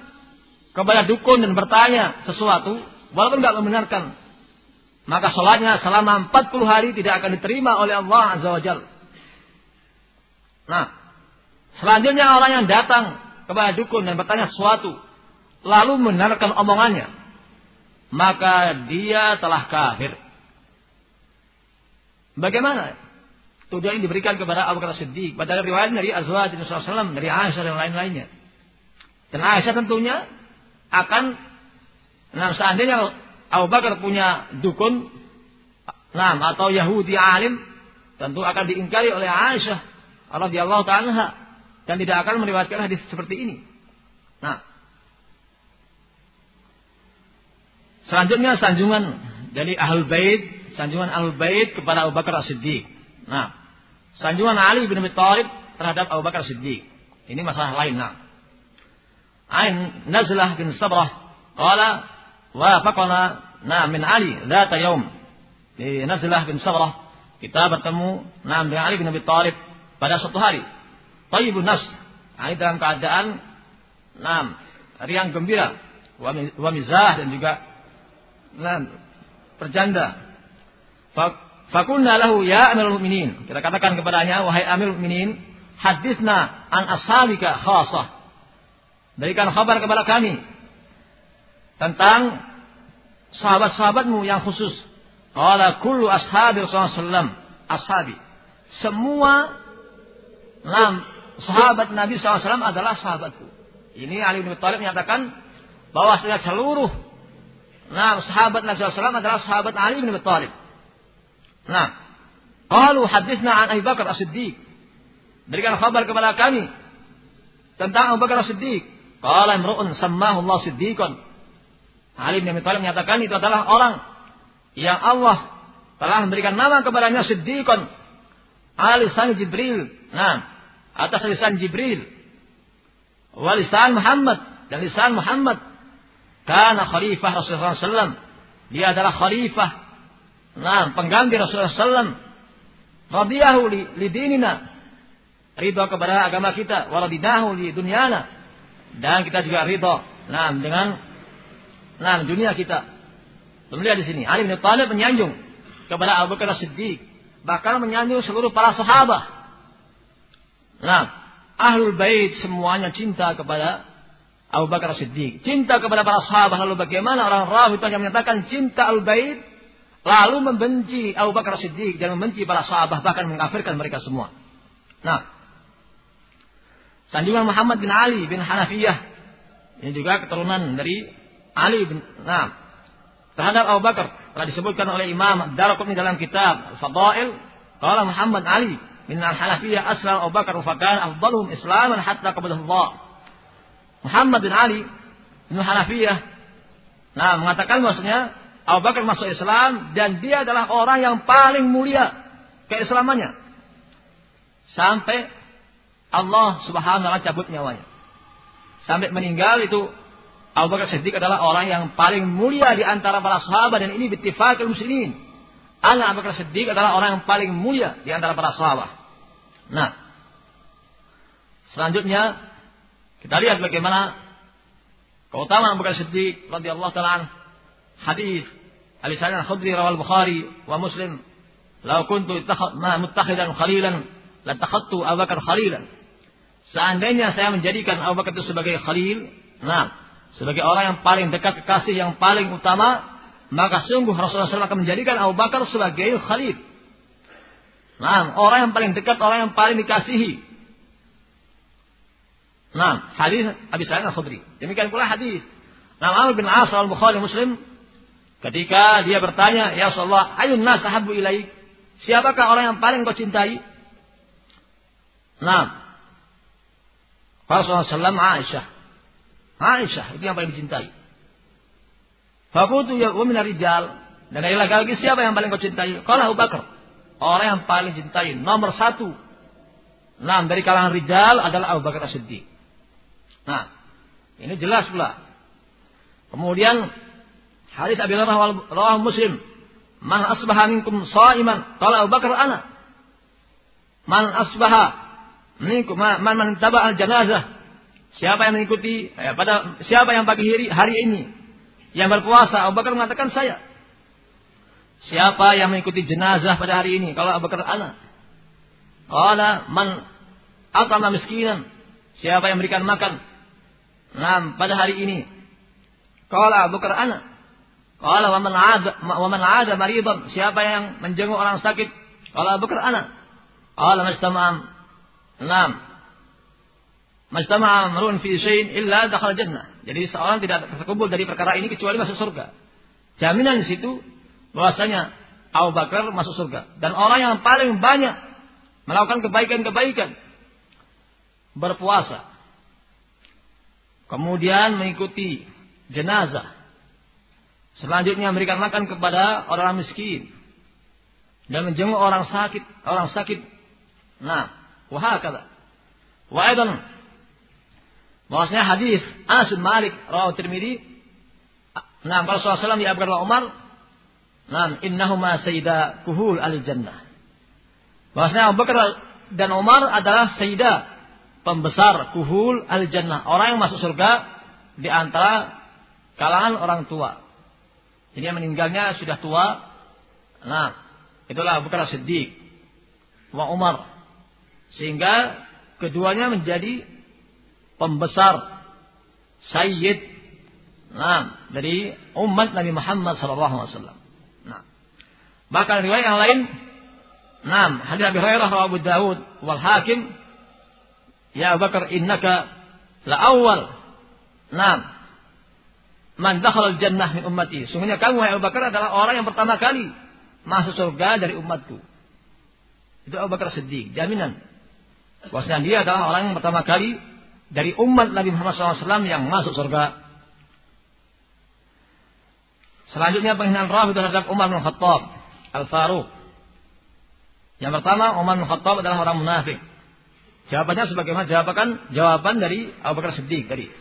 kepada dukun dan bertanya sesuatu, walaupun tidak membenarkan, maka sholatnya selama 40 hari tidak akan diterima oleh Allah Azza wa Jal. Nah, selanjutnya orang yang datang kepada dukun dan bertanya sesuatu, lalu membenarkan omongannya, maka dia telah kafir. Bagaimana? Tujuan ini diberikan kepada Abu Bakar Siddiq. Pada riwayat dari Azwaj Rasulullah dari Aisyah dan lain-lainnya. Dan Aisyah tentunya akan nah seandainya Abu Bakar punya dukun nah atau Yahudi alim tentu akan diingkari oleh Aisyah radhiyallahu taala dan tidak akan meriwayatkan hadis seperti ini. Nah, selanjutnya sanjungan dari Ahlul Bait, sanjungan Ahlul Bait kepada Abu Bakar Siddiq. Nah, sanjungan Ali bin Abi Thalib terhadap Abu Bakar Siddiq. Ini masalah lain. Nah, Ain Nazlah bin Sabrah qala wa faqana na min Ali la yaum. Di Nazlah bin Sabrah kita bertemu nah, min Ali bin Abi Thalib pada suatu hari Tayyibun nafs. Ali dalam keadaan Naam riang gembira wa mizah dan juga Naam berjanda. Fakulna lahu ya Amirul Mukminin. Kita katakan kepadanya wahai Amirul Mukminin, hadithna an ashabika khasah. Berikan kabar kepada kami tentang sahabat-sahabatmu yang khusus. Qala kullu ashabi Rasulullah. Ashabi. Semua enam sahabat Nabi SAW adalah sahabatku. Ini Ali bin Thalib menyatakan bahwa seluruh enam sahabat Nabi SAW adalah sahabat Ali bin Thalib. Nah, qalu hadithna an Abu Bakar As-Siddiq. Berikan kabar kepada kami tentang Abu Bakar As-Siddiq. Qala imru'un sammahu Allah siddiqan. Ali bin Abi Thalib menyatakan itu adalah orang yang Allah telah memberikan nama kepadanya siddiqan. Alisan Jibril. Nah, atas lisan Jibril. Walisan Muhammad dan lisan Muhammad. Karena khalifah Rasulullah SAW. Dia adalah khalifah. Nah, pengganti Rasulullah SAW. Radiyahu li, li dinina. Ridho kepada agama kita. Waradinahu li dunyana dan kita juga ridho nah dengan nah dunia kita lihat di sini Ali bin Thalib menyanjung kepada Abu Bakar Siddiq bahkan menyanjung seluruh para sahabat nah ahlul bait semuanya cinta kepada Abu Bakar Siddiq cinta kepada para sahabat. Lalu bagaimana orang Rafid yang menyatakan cinta al bait? Lalu membenci Abu Bakar Siddiq dan membenci para sahabat bahkan mengkafirkan mereka semua. Nah Sanjungan Muhammad bin Ali bin Hanafiyah. Ini juga keturunan dari Ali bin Nah, terhadap Abu Bakar. Telah disebutkan oleh Imam Darqutni dalam kitab Fadail qala Muhammad Ali bin Al-Hanafiyah aslam Abu Bakar fa kana afdaluhum islaman hatta qabla Allah. Muhammad bin Ali bin Hanafiyah nah mengatakan maksudnya Abu Bakar masuk Islam dan dia adalah orang yang paling mulia keislamannya. Sampai Allah subhanahu wa ta'ala cabut nyawanya. Sampai meninggal itu Abu Bakar Siddiq adalah orang yang paling mulia di antara para sahabat dan ini bittifaqil muslimin. Anak Abu Bakar Siddiq adalah orang yang paling mulia di antara para sahabat. Nah, selanjutnya kita lihat bagaimana keutamaan Abu Bakar Siddiq radhiyallahu taala hadis Ali Sa'id Al-Khudri rawal Bukhari wa Muslim "Lau kuntu muttakhidan khalilan latakhadtu Abu Bakar khalilan." Seandainya saya menjadikan Abu Bakar itu sebagai khalil, nah, sebagai orang yang paling dekat kekasih yang paling utama, maka sungguh Rasulullah SAW akan menjadikan Abu Bakar sebagai khalil. Nah, orang yang paling dekat, orang yang paling dikasihi. Nah, hadis Abi Sa'id Al-Khudri. Demikian pula hadis. Nah, Amr bin As al-Bukhari Muslim ketika dia bertanya, "Ya Rasulullah, ayun nas habu ilaik?" Siapakah orang yang paling kau cintai? Nah, Rasulullah SAW Aisyah. Aisyah itu yang paling dicintai. Fakutu ya umina rijal. Dan dari laki-laki siapa yang paling kau cintai? Kalau Abu Bakar. Orang yang paling cintai. Nomor satu. Nah, dari kalangan rijal adalah Abu Bakar As-Siddiq. Nah, ini jelas pula. Kemudian hadis Abi rawah Muslim, "Man asbaha minkum sha'iman?" Qala Abu Bakar ana. Man asbaha minkum man man taba al janazah. Siapa yang mengikuti eh, pada siapa yang pagi hari, hari ini yang berpuasa? Abu Bakar mengatakan saya. Siapa yang mengikuti jenazah pada hari ini? Kalau Abu Bakar ana. Qala man atama miskinan. Siapa yang memberikan makan Nah, pada hari ini. Qala Abu Bakar ana. Qala wa man 'ada wa. Siapa yang menjenguk orang sakit? Qala Abu Bakar ana. Qala mastama'am. Naam. Mastama'a amrun fi syai'in illa dakhala jannah. Jadi seorang tidak terkumpul dari perkara ini kecuali masuk surga. Jaminan di situ bahwasanya Abu Bakar masuk surga dan orang yang paling banyak melakukan kebaikan-kebaikan berpuasa Kemudian mengikuti jenazah. Selanjutnya memberikan makan kepada orang miskin. Dan menjenguk orang sakit, orang sakit. Nah, wahakala. Wa aidan bahwasanya hadis Anas bin Malik rawahu Tirmidzi. Nah, Rasulullah SAW diabgarlah Umar, Nah, innahuma sayyida kuhul al jannah. Bahwasanya Abu Bakar dan Umar adalah sayyidah pembesar kuhul al jannah orang yang masuk surga di antara kalangan orang tua. Jadi yang meninggalnya sudah tua. Nah itulah Abu Bakar Siddiq wa Umar. Sehingga keduanya menjadi pembesar sayyid nah dari umat Nabi Muhammad sallallahu alaihi wasallam nah bahkan riwayat yang lain Nah, hadis Abi Hurairah Abu Dawud wal Hakim Ya Abu Bakar innaka la awal. Naam. Man dakhala jannah min ummati. Sungguhnya kamu ya Abu Bakar adalah orang yang pertama kali masuk surga dari umatku. Itu Abu Bakar Siddiq, jaminan. Bahwasanya dia adalah orang yang pertama kali dari umat Nabi Muhammad SAW yang masuk surga. Selanjutnya penghinaan Rafi terhadap Umar bin Khattab Al-Faruq. Yang pertama Umar bin Khattab adalah orang munafik. Jawabannya sebagaimana jawaban jawaban dari Abu Bakar Siddiq tadi.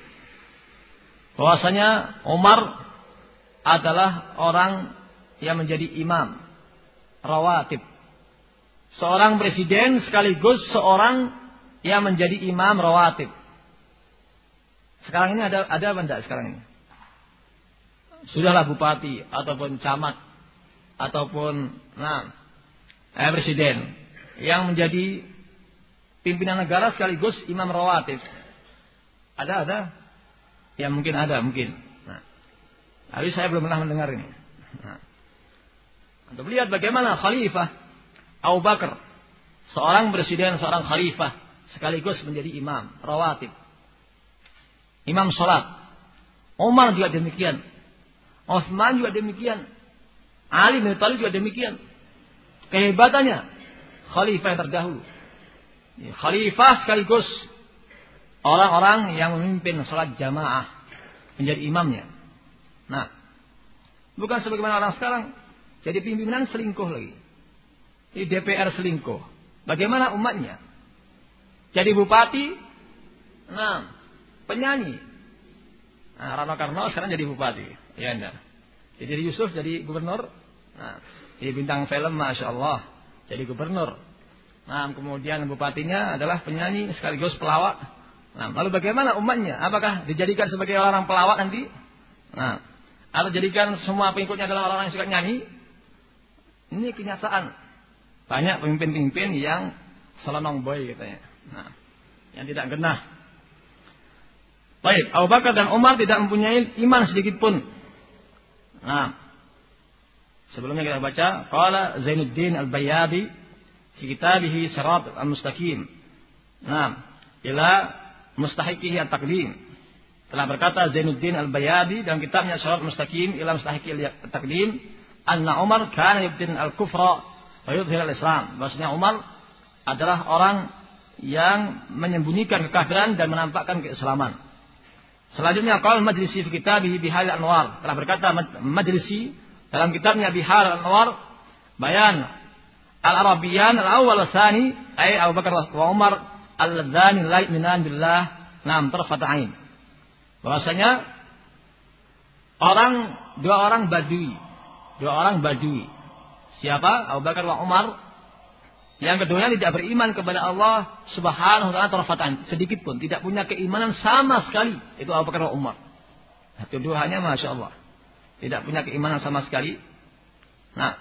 Bahwasanya Umar adalah orang yang menjadi imam rawatib. Seorang presiden sekaligus seorang yang menjadi imam rawatib. Sekarang ini ada ada apa enggak sekarang ini? Sudahlah bupati ataupun camat ataupun nah eh, presiden yang menjadi pimpinan negara sekaligus imam rawatib. Ada ada? Ya mungkin ada mungkin. Nah, tapi saya belum pernah mendengar ini. Nah, untuk lihat bagaimana Khalifah Abu Bakar, seorang presiden, seorang khalifah, sekaligus menjadi imam rawatib. Imam sholat. Umar juga demikian. Osman juga demikian. Ali bin Thalib juga demikian. Kehebatannya khalifah yang terdahulu. Khalifah sekaligus orang-orang yang memimpin sholat jamaah menjadi imamnya. Nah, bukan sebagaimana orang sekarang jadi pimpinan selingkuh lagi. Di DPR selingkuh. Bagaimana umatnya? Jadi bupati, nah, penyanyi. Nah, Rano Karno sekarang jadi bupati. Ya enggak. Jadi Yusuf jadi gubernur. Nah, jadi bintang film Masya Allah. Jadi gubernur. Nah, kemudian bupatinya adalah penyanyi sekaligus pelawak. Nah, lalu bagaimana umatnya? Apakah dijadikan sebagai orang pelawak nanti? Nah, atau jadikan semua pengikutnya adalah orang-orang yang suka nyanyi? Ini kenyataan. Banyak pemimpin-pemimpin yang selonong boy katanya. Nah, yang tidak genah. Baik, Abu Bakar dan Umar tidak mempunyai iman sedikit pun. Nah, sebelumnya kita baca, qala Zainuddin Al-Bayyadi fi kitabihi Sirat Al-Mustaqim. Nah, ila mustahiqihi at-taqdim. Telah berkata Zainuddin Al-Bayyadi dalam kitabnya Sirat Mustaqim ila mustahiqihi at-taqdim, anna Umar kana yubtin al-kufra wa yudhhir al-Islam. Maksudnya Umar adalah orang yang menyembunyikan kekafiran dan menampakkan keislaman. Selanjutnya qal majlisi fi kitabih Bihar Anwar telah berkata majlisi dalam kitabnya Bihar Anwar bayan al-Arabiyan al-awwal tsani ay Abu Bakar wa Umar al-ladzani la yu'minan billah nam tarfat ain. Bahwasanya orang dua orang badui, dua orang badui. Siapa? Abu Bakar wa Umar yang keduanya tidak beriman kepada Allah Subhanahu wa taala sedikit pun tidak punya keimanan sama sekali. Itu Abu Bakar Umar. Nah, tuduhannya Masya Allah. Tidak punya keimanan sama sekali. Nah.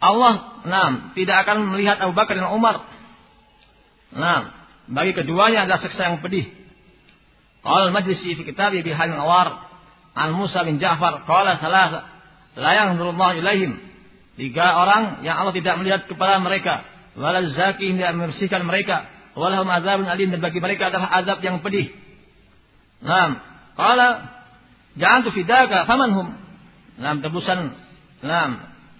Allah nah, tidak akan melihat Abu Bakar dan Umar. Nah, bagi keduanya adalah seksa yang pedih. Qala majlisi fi kitab bi Awar an Musa bin Ja'far qala salah la yanzurullahu ilaihim Tiga orang yang Allah tidak melihat kepada mereka. Walal zaki tidak membersihkan mereka. Walahum azabun alim dan bagi mereka adalah azab yang pedih. Naam. Qala jangan tu fidaka famanhum. Naam tebusan. Naam.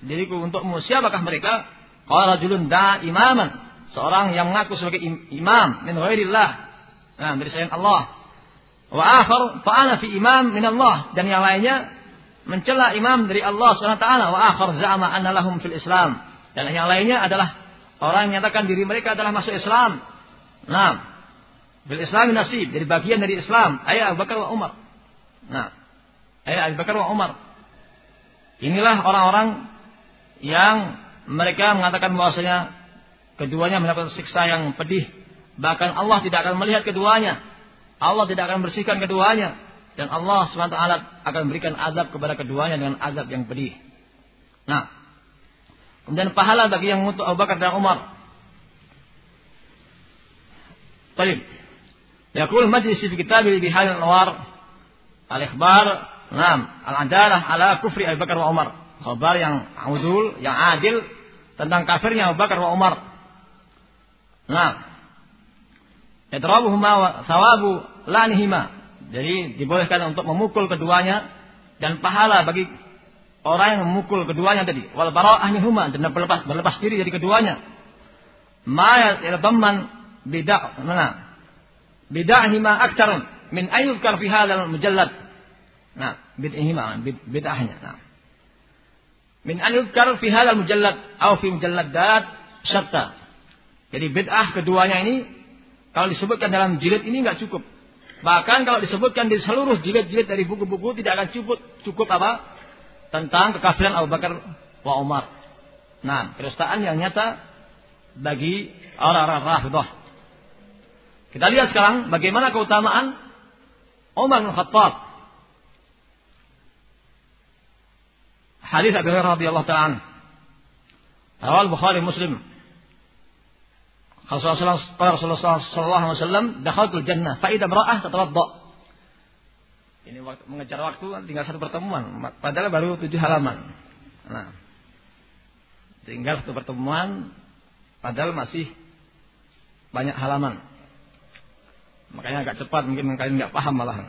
Diriku untukmu siapakah mereka? Qala rajulun da imaman. Seorang yang mengaku sebagai imam min ghairillah. Nah, dari selain Allah. Wa akhar fa fi imam min Allah dan yang lainnya mencela imam dari Allah SWT wa akhar za'ama anna lahum fil Islam dan yang lainnya adalah orang yang menyatakan diri mereka adalah masuk Islam. Nah, fil Islam nasib jadi bagian dari Islam. Ayat Abu Bakar wa Umar. Nah, ayat Abu Bakar wa Umar. Inilah orang-orang yang mereka mengatakan bahwasanya keduanya mendapat siksa yang pedih. Bahkan Allah tidak akan melihat keduanya. Allah tidak akan bersihkan keduanya. Dan Allah SWT akan memberikan azab kepada keduanya dengan azab yang pedih. Nah, kemudian pahala bagi yang mengutuk Abu Bakar dan Umar. Baik. Yaqul majlis fi kitab bihal al-anwar al-ikhbar Naam, al-adalah ala kufri Abu Bakar wa Umar. Khabar yang udul, yang adil tentang kafirnya Abu Bakar wa Umar. Nah, yadrabuhuma wa thawabu lanihima jadi dibolehkan untuk memukul keduanya dan pahala bagi orang yang memukul keduanya tadi. Wal bara'ah huma dan berlepas berlepas diri dari keduanya. Ma yadamman bid'ah mana? Bid'ahima aktsar min ayyuzkar fi hadzal mujallad. Nah, bid'ahima bid'ahnya. Nah. Min ayyuzkar fi hadzal mujallad atau fi mujalladat syatta. Jadi bid'ah keduanya ini kalau disebutkan dalam jilid ini nggak cukup. Bahkan kalau disebutkan di seluruh jilid-jilid dari buku-buku tidak akan cukup cukup apa? Tentang kekafiran Abu Bakar wa Umar. Nah, kedustaan yang nyata bagi orang-orang Rafidah. Kita lihat sekarang bagaimana keutamaan Umar bin Khattab. Hadis Abu Hurairah radhiyallahu ta'ala. Rawal Bukhari Muslim Rasulullah sallallahu alaihi wasallam dakhaltul jannah fa idza mar'ah tatawadda. Ini waktu, mengejar waktu tinggal satu pertemuan, padahal baru tujuh halaman. Nah, tinggal satu pertemuan, padahal masih banyak halaman. Makanya agak cepat, mungkin kalian nggak paham malahan.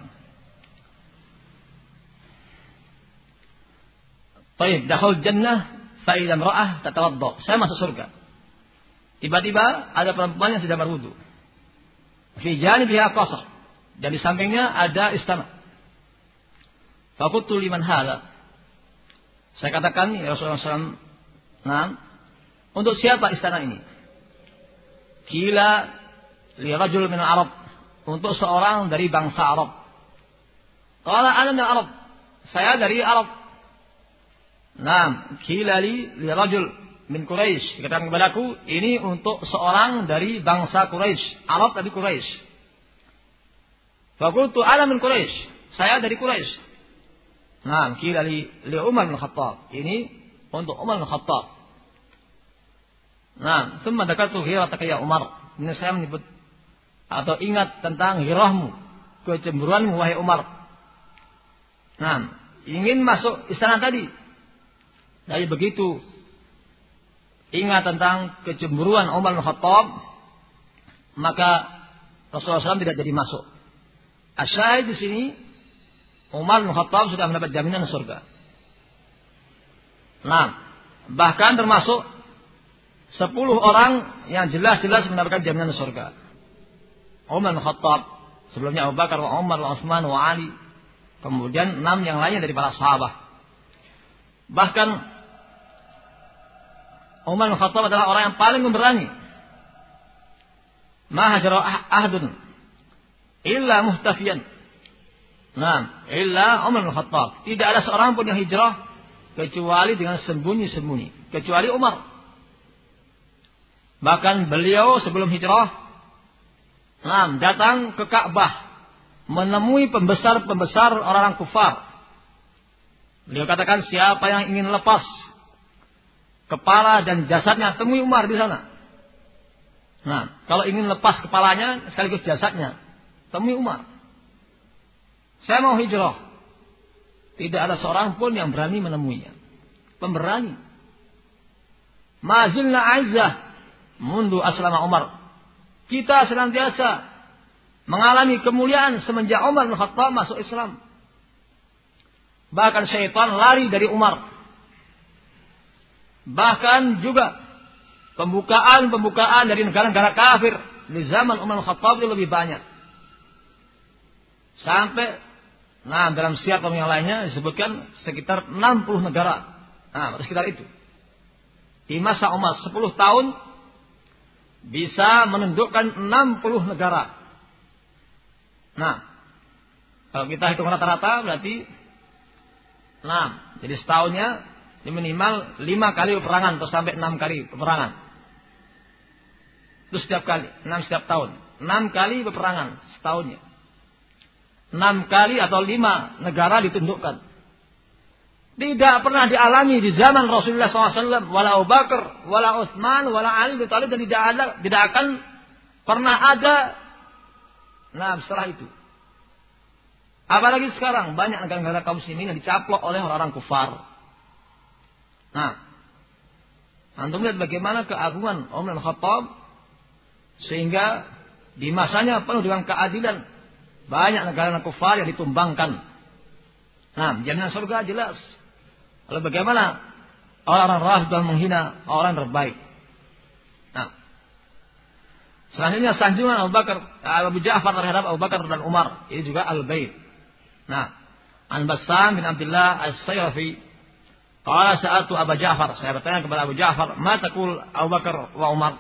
Baik, dakhul jannah fa idza mar'ah tatawadda. Saya masuk surga. Tiba-tiba ada perempuan yang sedang berwudu. Fi janibiha qasr. Dan di sampingnya ada istana. Fakultu liman hala. Saya katakan ya Rasulullah SAW. Nah, untuk siapa istana ini? Kila li rajul min Arab. untuk seorang dari bangsa Arab. Qala ana min Arab. Saya dari Arab. Nah, kilali li rajul min Quraisy. Dikatakan kepadaku, ini untuk seorang dari bangsa Quraisy. Arab tapi Quraisy. Fakultu ana min Quraisy. Saya dari Quraisy. Nah, kilali li Umar bin Khattab. Ini untuk Umar bin Khattab. Nah, semua dekat tuh ya Umar. Ini saya menyebut atau ingat tentang hirahmu, kecemburuanmu wahai Umar. Nah, ingin masuk istana tadi. Dari begitu ingat tentang kecemburuan Umar bin Khattab, maka Rasulullah SAW tidak jadi masuk. Asyahid di sini Umar bin Khattab sudah mendapat jaminan surga. Nah, bahkan termasuk sepuluh orang yang jelas-jelas mendapatkan jaminan surga. Umar bin Khattab, sebelumnya Abu Bakar, wa Umar, wa Utsman, wa Ali. Kemudian enam yang lainnya dari para sahabat. Bahkan Umar bin Khattab adalah orang yang paling memberani. Mahajara ahdun illa muhtafiyan. Nah, illa Umar bin Khattab. Tidak ada seorang pun yang hijrah kecuali dengan sembunyi-sembunyi. Kecuali Umar. Bahkan beliau sebelum hijrah, nah, datang ke Ka'bah, menemui pembesar-pembesar orang-orang kufar. Beliau katakan siapa yang ingin lepas kepala dan jasadnya, temui Umar di sana. Nah, kalau ingin lepas kepalanya sekaligus jasadnya, temui Umar. Saya mau hijrah. Tidak ada seorang pun yang berani menemuinya. Pemberani. Mazilna azzah mundu aslama Umar. Kita senantiasa mengalami kemuliaan semenjak Umar bin Khattab masuk Islam. Bahkan syaitan lari dari Umar. Bahkan juga pembukaan-pembukaan dari negara-negara kafir di zaman Umar Khattab itu lebih banyak. Sampai nah dalam siap yang lainnya disebutkan sekitar 60 negara. Nah, sekitar itu. Di masa Umar 10 tahun bisa menundukkan 60 negara. Nah, kalau kita hitung rata-rata berarti 6. Jadi setahunnya ini minimal 5 kali peperangan atau sampai 6 kali peperangan. Itu setiap kali, 6 setiap tahun. 6 kali peperangan setahunnya. 6 kali atau 5 negara ditundukkan. Tidak pernah dialami di zaman Rasulullah SAW. Wala Abu Bakar, wala Utsman, wala Ali bin Thalib dan tidak ada, tidak akan pernah ada. Nah, setelah itu. Apalagi sekarang banyak negara-negara kaum muslimin yang dicaplok oleh orang-orang kufar. Nah, antum lihat bagaimana keagungan Umar bin Khattab sehingga di masanya penuh dengan keadilan. Banyak negara-negara kufar yang ditumbangkan. Nah, jaminan surga jelas. Lalu bagaimana orang-orang Rafidah menghina orang terbaik? Nah, selanjutnya sanjungan Abu Bakar, Abu Ja'far terhadap Abu Bakar dan Umar. Ini juga Al-Bait. Nah, An Bassam bin Abdullah As-Sayrafi Qala sa'atu Abu Ja'far. Saya bertanya kepada Abu Ja'far, "Ma taqul Abu Bakar wa Umar?"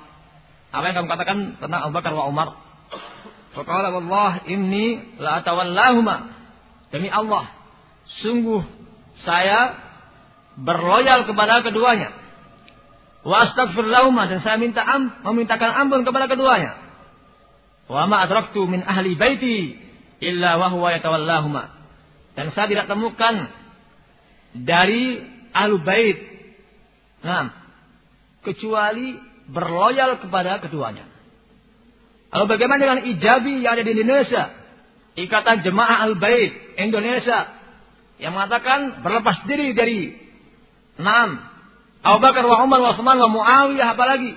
Apa yang kamu katakan tentang Abu Bakar wa Umar? Faqala wallah inni la atawallahuma. Demi Allah, sungguh saya berloyal kepada keduanya. Wa astaghfir dan saya minta am, memintakan ampun kepada keduanya. Wa ma adraktu min ahli baiti illa wa huwa yatawallahuma. Dan saya tidak temukan dari ahlu bait nah, kecuali berloyal kepada keduanya. Lalu bagaimana dengan ijabi yang ada di Indonesia? Ikatan Jemaah Al-Bait Indonesia yang mengatakan berlepas diri dari Naam. Abu Bakar wa Umar wa Utsman wa Muawiyah apalagi.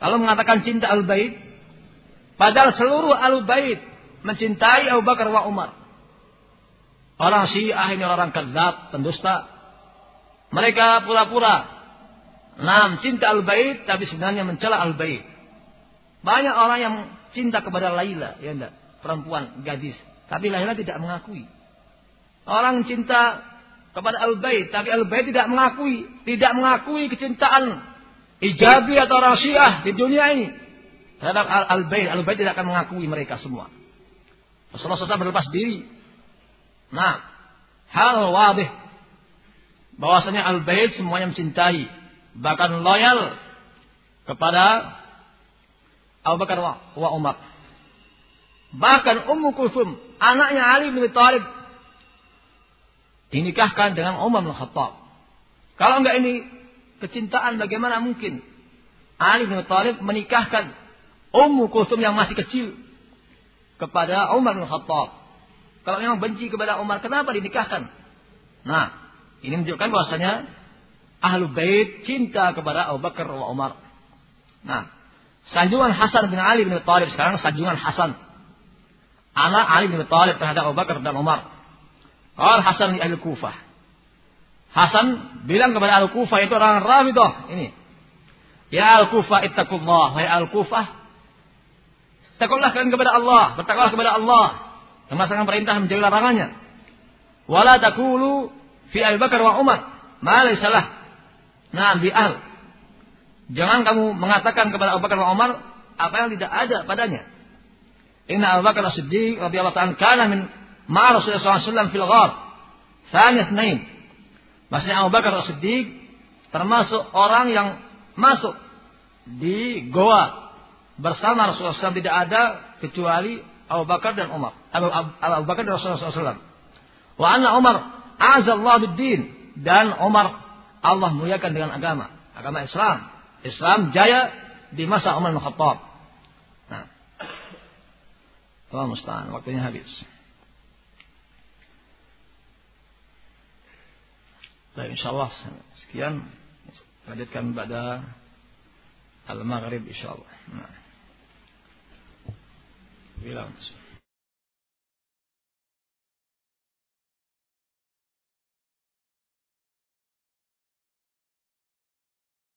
Kalau mengatakan cinta Al-Bait, padahal seluruh Al-Bait mencintai Abu Bakar wa Umar. Orang Syiah ini orang kadzab, pendusta. Mereka pura-pura Naam, cinta Al-Bait tapi sebenarnya mencela Al-Bait. Banyak orang yang cinta kepada Laila, ya enggak? Perempuan, gadis. Tapi Laila tidak mengakui. Orang cinta kepada Al-Bait, tapi Al-Bait tidak mengakui, tidak mengakui kecintaan ijabi atau orang Syiah di dunia ini terhadap Al-Bait. Al-Bait tidak akan mengakui mereka semua. Rasulullah SAW berlepas diri. Nah, hal wadih bahwasanya al-bait semuanya mencintai, bahkan loyal kepada Abu Bakar wa Umar. Bahkan Ummu Kulsum, anaknya Ali bin Thalib dinikahkan dengan Umar bin Khattab. Kalau enggak ini kecintaan bagaimana mungkin Ali bin Thalib menikahkan Ummu Kulsum yang masih kecil kepada Umar bin Khattab. Kalau memang benci kepada Umar, kenapa dinikahkan? Nah, ini menunjukkan bahwasanya ahlu bait cinta kepada Abu Bakar wa Umar. Nah, sanjungan Hasan bin Ali bin Thalib sekarang sanjungan Hasan anak Ali bin Thalib terhadap Abu Bakar dan Umar. Qal Hasan di ahli Kufah. Hasan bilang kepada Al Kufah itu orang Rafidah ini. Ya Al Kufah ittaqullah, wahai Al Kufah. Takutlah kalian kepada Allah, bertakwalah kepada Allah. Memaksanakan perintah menjauhi larangannya. Wala takulu fi Abu Bakar wa Umar. Ma salah. Nah, bi al. Jangan kamu mengatakan kepada Abu Bakar wa Umar apa yang tidak ada padanya. Inna Abu Bakar As-Siddiq radhiyallahu ta'ala kana min ma Rasulullah SAW fil ghar. Thani itsnain. Maksudnya Abu Bakar As-Siddiq termasuk orang yang masuk di goa bersama Rasulullah SAW tidak ada kecuali Abu Bakar dan Umar. Abu, Abu, Abu Bakar dan Rasulullah SAW. Wa anna Umar azallah bid-din dan Umar Allah muliakan dengan agama, agama Islam. Islam jaya di masa Umar bin Khattab. Allah musta'an, waktunya habis. Baik, insyaallah sekian lanjutkan pada al-maghrib insyaallah. Nah. Bilang.